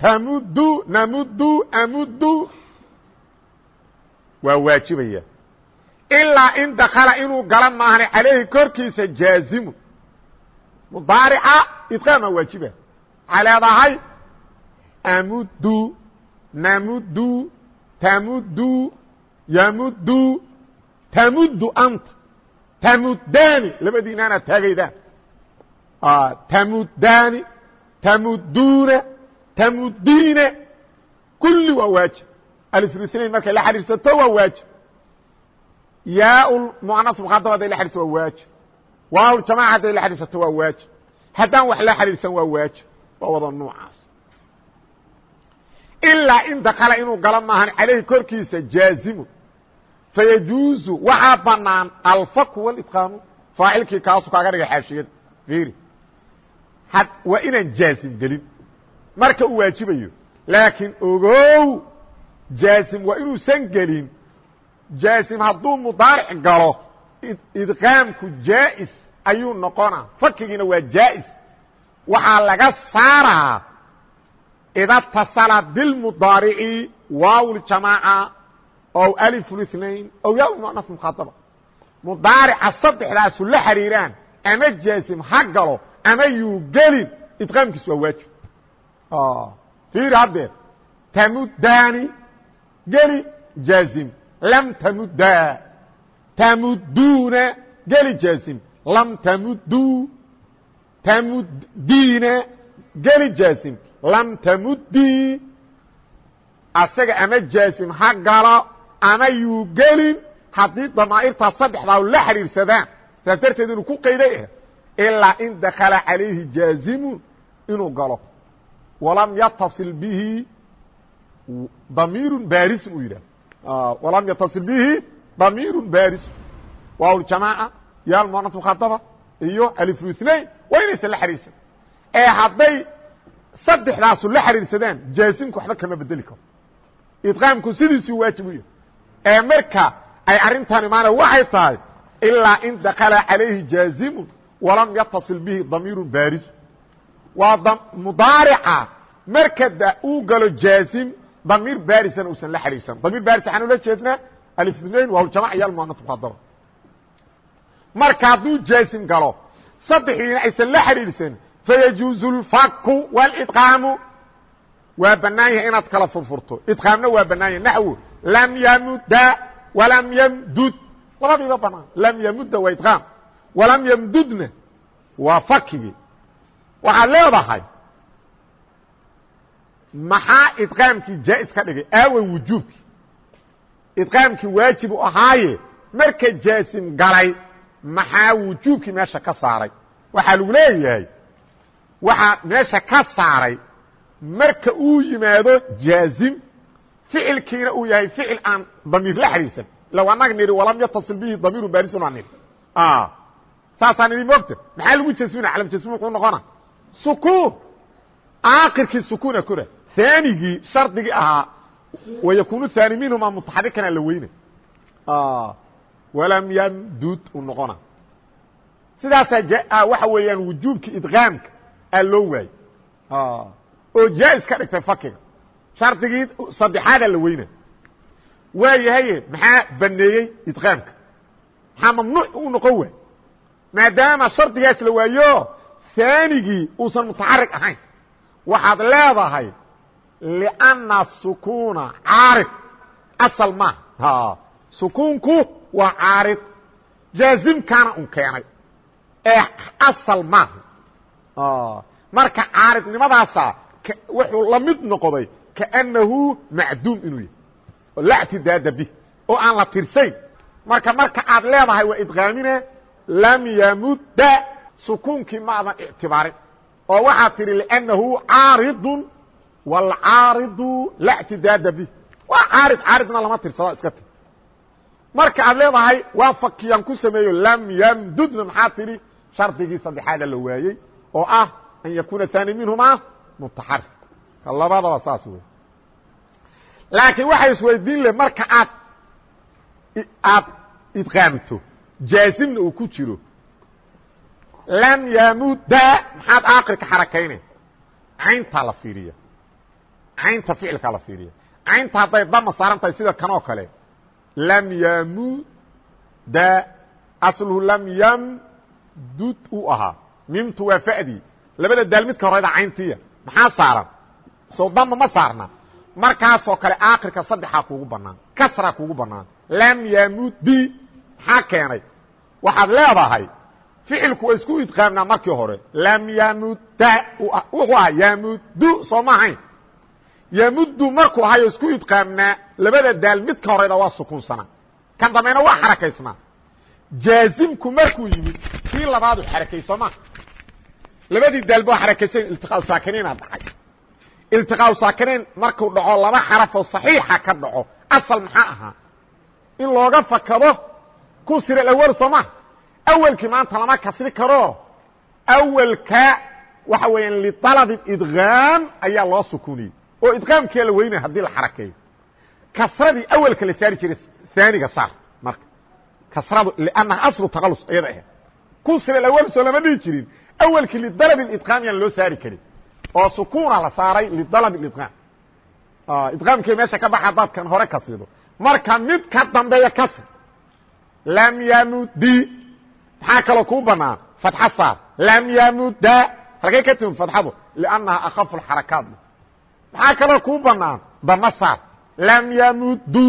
Speaker 1: tamuddu namuddu amuddu waa waajibaya. Ilaa in dakala inuu gala maahane calayhi korkiisa jaazimu mudaarica idqaama waajiba waxaa leedahay amuddu namuddu tamuddu yamuddu tamuddu anta tamuddaani labadiinaana taagaydaan tamuddaani tamudduuna tamuddiina kulli waa waajib alifrisnayn markay la xidhiirsato waa waajib yaa muanas muqadama haday la xidhiirsato waa waajib waaw jamaca hadday la xidhiirsato waa waajib. Haddaan wax la xidhiirsan waa waajib. Waa wada nuucaas. Ilaa in dakala inuu galo maahan calayhi korkiisa jaazimu. Fayajuuzu waxaa banaan alfaku wاlidqaamu faacilkii kaasu kaaga dhigay xaashiyada fiiri. Waa inaan jaazim gelin. Marka uu waajibayo. Laakiin ogow jaazim waa inuusan gelin. Jaazim hadduu mudaaric galo idqaamku jaa-is ayuu noqonaa. Fakigiina waa jaa-is. Waxaa laga saaraa ida tasala bilmudaarici waaw ljamaaca ow alif اlinain ow yaa munas mukhaadaba mudaarica saddexdaasu la xiriiraan ama jaasim ha galo ama yuu gelin idqaamkiis waa waajib. Fiiri haddee tamuddaani geli jaazim lam tamuddaa tamudduuna geli jaazim lam tamudduu tamuddiina geli jaazim lam tamuddii asaga ama jaazim ha galo ama yuu gelin haddii damaa'irtaa saddexdaa la xidhiirsadaan saas darteed inuu ku qayday ah ilaa in dakala calayhi jaazimun inuu galo. Walam yataصil bihi damiiru baarisun uu yidhah walam yataصil bihi damiiru baarisun waaw jamaaca. Ya muanaf mukhaadaba iyo alifruثnain waa inaysan la xidhiirsan ee hadday saddexdaasu la xidhiirsadaan jaazimka waxba kama bedeli karo. Idqaamku sidiisuu waajib u yahay. Ee marka ay arrintan imaana waxay tahay ilaa in dakala calayhi jaazimun walam yataصil bihi damiiru baarisun waa mudaarica. Marka uu galo jaazim damiir baarisana uusan la xidhiirsan damiir baaris waxaan ula jeednaa alifnain waawljamac iyo almuanaf mukhadaba marka hadduu jaazim galo saddexdiina aysan la xidhiirsan fayajuuzu اlfaku wاlidqaamu waa banaan yahay inaad kala furfurto. Idqaamna waa banaan yahay. Naxwu lam yamudda walam ymdud labadiiba banaan lam yamudda waa idqaam walam ymdudna waa fakigii waxaad leedahay maxaa idqaamkii jaa'is ka dhigay? Aawa wujuubkii idqaamkii waajib u ahaaye marka jaasim galay maxaa wujuubkii meesha ka saaray? Waxaa lagu leeyahay waxaa meesha ka saaray marka uu yimaado jaazim ficilkiina uu yahay ficil aan damiir la xiriirsan ila anaga nidhi walam yataصil bihi damiiru baarisun aan nidhi. Saasaan idhi mogta maxaa lagu jasmina calam jasmi muxuu noqona sukuun. Aakirkii sukuuna kora aanigii shardigii ahaa wayakunu haani minhuma mutaxarikana la weyna walam yamdud u noqona sidaasaa waxa weeyaan wujuubka idqaamka aa loo waayey oo jaa-is ka dhigtay fakiga shardigii saddexaadaa la weyna waayahaye maxaa baneeyey idqaamka maxaa mamnuuc u noqon waay maadaama shardigaas la waayo aanigii uusan mutaxarik ahayn waxaad leedahay لأنa السكوna caarid asل maaha sukuunku waa caarid jaazimkaana un keenay ee asal maaha marka caaridnimadaasa wuxuu la mid noqday kaأnahu macduum inuu yahy oo la اctidaada bih oo aan la tirsayn marka marka aad leedahay waa idqaamine lam yamudda sukuunkii ma adan اctibaarin oo waxaad tihi لأnnahu caaridun wlcaaridu la tidaada bih waa caarid caaridna lama tirsada iska ti marka aad leedahay waa fakiyaan ku sameeyo lam ymdudna maxaa tidhi shardigii saddexaada la waayey oo ah an yakuuna ثaani minhumaa mutaxarik labadaba saas wey laakiin waxay isweydiin le marka aad aad idqaamto jaasimna uu ku jiro lam yamuda maxaad aakirka xarakaynay cayntaa la fiiriya caynta ficilkaa la fiiriya caynta hadday dama saaran tahay sida kanoo kale. Lam yamuda asluhu lam yamdud u ahaa mimtu waa fa'dii labada daal midka horeyda cayntiya maxaa saaran? Soo dama ma saarna. Markaasoo kale aakirka saddexaa kuugu banaan kasraa kuugu banaan lam yamudi maxaa keenay? Waxaad leedahay ficilku waa isku idqaamnaa markii hore. Lam yamuda wuxuu ahaa yamudu soo ma ahayn yamudu markuu ahayo isku idqaamnaa labada daal midka horeyda waa sukuunsanaa kan dambeyna waa xarakaysnaa. Jaazimku markuu yimid kii labaadu xarakay soo ma. Labadii daalba waa xarakaysan iltiqaa saakiniina dhacay. Iltiqaa saakiniin markuu dhaco laba xarafoo saxiixa ka dhaco asal maxaa ahaa? In looga fakado kusir alawal soo ma. Awelkii maanta lama kasri karo. Awelka waxa weeyaan liطalab idgaam ayaa loo sukuniyey oo idqaamkia la weynaya haddii la xarakeeyo kasradii awelka la saari jiray aaniga saar marka. Kasradu lnaha aslu taqalus ayada ahayd. Kusir alawal soo lama dhihi jirin. Awelkii lidalab idqaam yaan loo saari karin. Oo sukuna la saaray lidalab idqaam. Idqaamkii meesha ka baxa hadaad kan hore kasrido marka mid ka dambeeya kasr lam yamudi maxaa kaloo kuu banaan fatxa saar. Lam yamuda halkay ka timi fatxadu? Liannaha akhafu xarakaat maxaa kaloo kuu banaan dama saar lam yamudu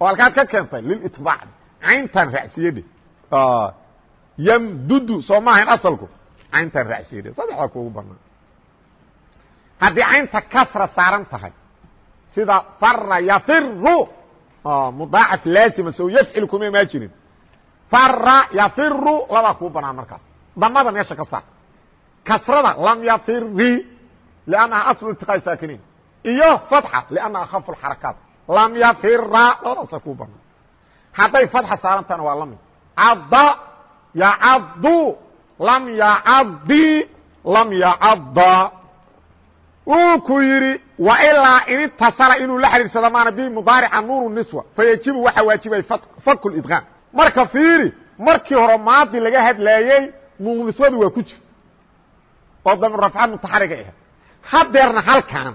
Speaker 1: oo halkaad ka keentay lilitbaac cayntan raacsiyadhe yamdudu. Soo ma ahayn asalku. Cayntan raacsiyadhe saddexdaa kuugu banaan haddii caynta kasra saaran tahay sida fara yafiru mudaacaf laazima soo yafcil kuma imaa jirin. Fara yafiru labaa kuu banaan markaas. Damada meesha ka saar. Kasrada lam yafiri liannaha aslu iltiqaa saakiniin iyo fatxa liannaha akhafu xarakaat lam yafira labadaasa kuu banaan hadday fatxa saarantahna waa la mid. Cadda yacaddu lam yacaddi lam yacadda. Wuu ku yidhi wailaa in itasala inuu la xidhiirsado maana bi mudaarica nuunu niswa fayajibu waxaa waajibay faku lidqaam marka fiiri markii hore maadi laga hadlaayey nuunu niswadu waa ku jir. Oo damrafca mutaxariga ahayd hadeerna halkan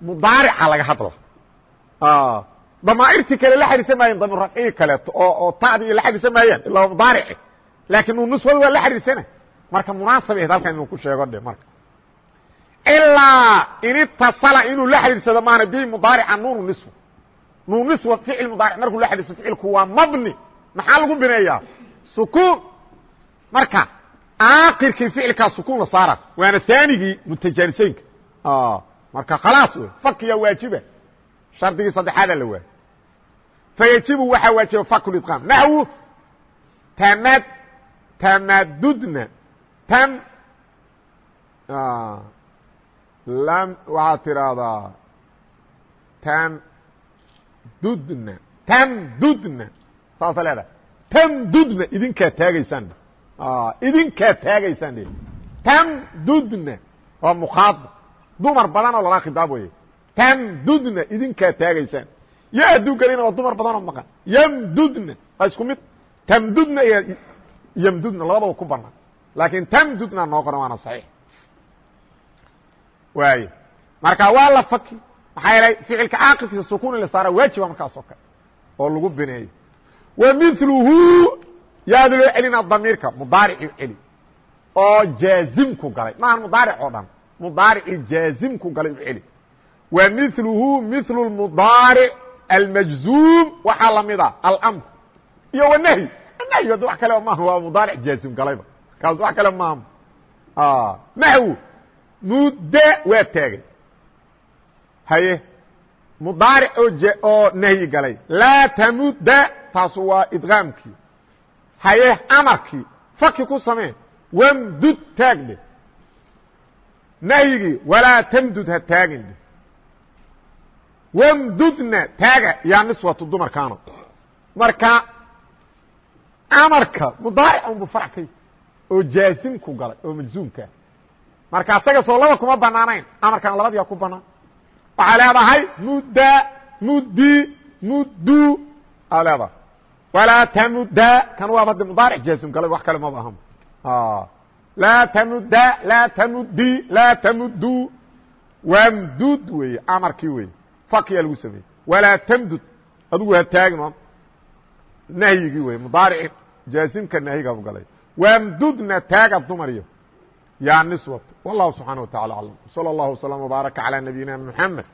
Speaker 1: mudaarica laga hadla damaairtii kale la xidhiirsan maayeen damirafcigii kaleeto oo oo tadii la xidhiirsan maayeen ilaa mudaarici. Laakiin nuun niswadu waa la xidhiirsana marka munaasab ahayd halkan inuu ku sheego dhe marka. Ilaa in itasala inuu la xidhiirsado maana bi mudaarica nuunu niswa. Nuun niswa ficil mudaaric markuu la xidhiirso ficilku waa mabni. Maxaa lagu bineeyaa? Sukuun marka aakirkii ficilkaa sukuun la saara waana aanigii mutajaanisaynka marka khalaas wey fakiya waajiba shardigii saddexaada la waayo fayajibu waxaa waajiba faku idqaam. Naxwu tamad tamadudna tam lam waxaad tidhaahdaa tamdudna tamdudna saasa leedahay. Tamdudna idinkaa taagaysaan. Idinkaa taagaysaan. Tamdudna waa mukhaadab dumar badan oo lala khidaab weye tamdudna idinkaa taagaysaan hadduu gelina waa dumar badan oo maqan. Ymdudna waa isku mid. Tamdudna iyo ymdudna labadaba ku banaan laakiin tamdudna noo qoran waana saxiix. Waay marka waa la faki. Maxaa yeelay ficilka caaqilkiisa sukuun la saara waajiba markaas oo kale oo lagu bineeyo wa miluhu yaada loo celina damiirka mudaarici celi oo jaazimku galay. Maaha mudaaric oo dhan mudaarici jaazimku galay u celi wa miluhu milu mudaaric almajzuum waxaa lamida almr iyo wanahyi nahyi ad wax kale maaha waa mudaaric jaazim galayba kaas wax kale maaha naxwu mudde waa taagay haye mudaaric oo nahyi galay laa tamudda taasu waa idqaamkii haye amarkii faki ku samee wamdud taagdhe nahyigii walaa tamdud ha taagindhe wamdudna taaga yaa niswatu dumarkaano marka amarka mudaaric unbu farc ka oo jaazimku galay oo majzuumkaa marka asaga soo laba kuma banaanayn amarkan labadiia ku banaan waxaa leedahay mudda muddi muddu aa leedahay walaa tamudda kan waaba de mudaaric jaazim galay wax kale maba ahan laa tamudda laa tamuddi laa tamuddu wamdud weeye amarkii weeye fakiyaa lagu sameeyey walaa tamdud adigu ha taagin nahyigii wey mudaarici jaazimka nahyigabu galay wamdudna taaga dumariyo ya niswat wallahu subxaana wa tacala aclam salى اllahu وsلام وbaaraka عalى nabiyina mحamed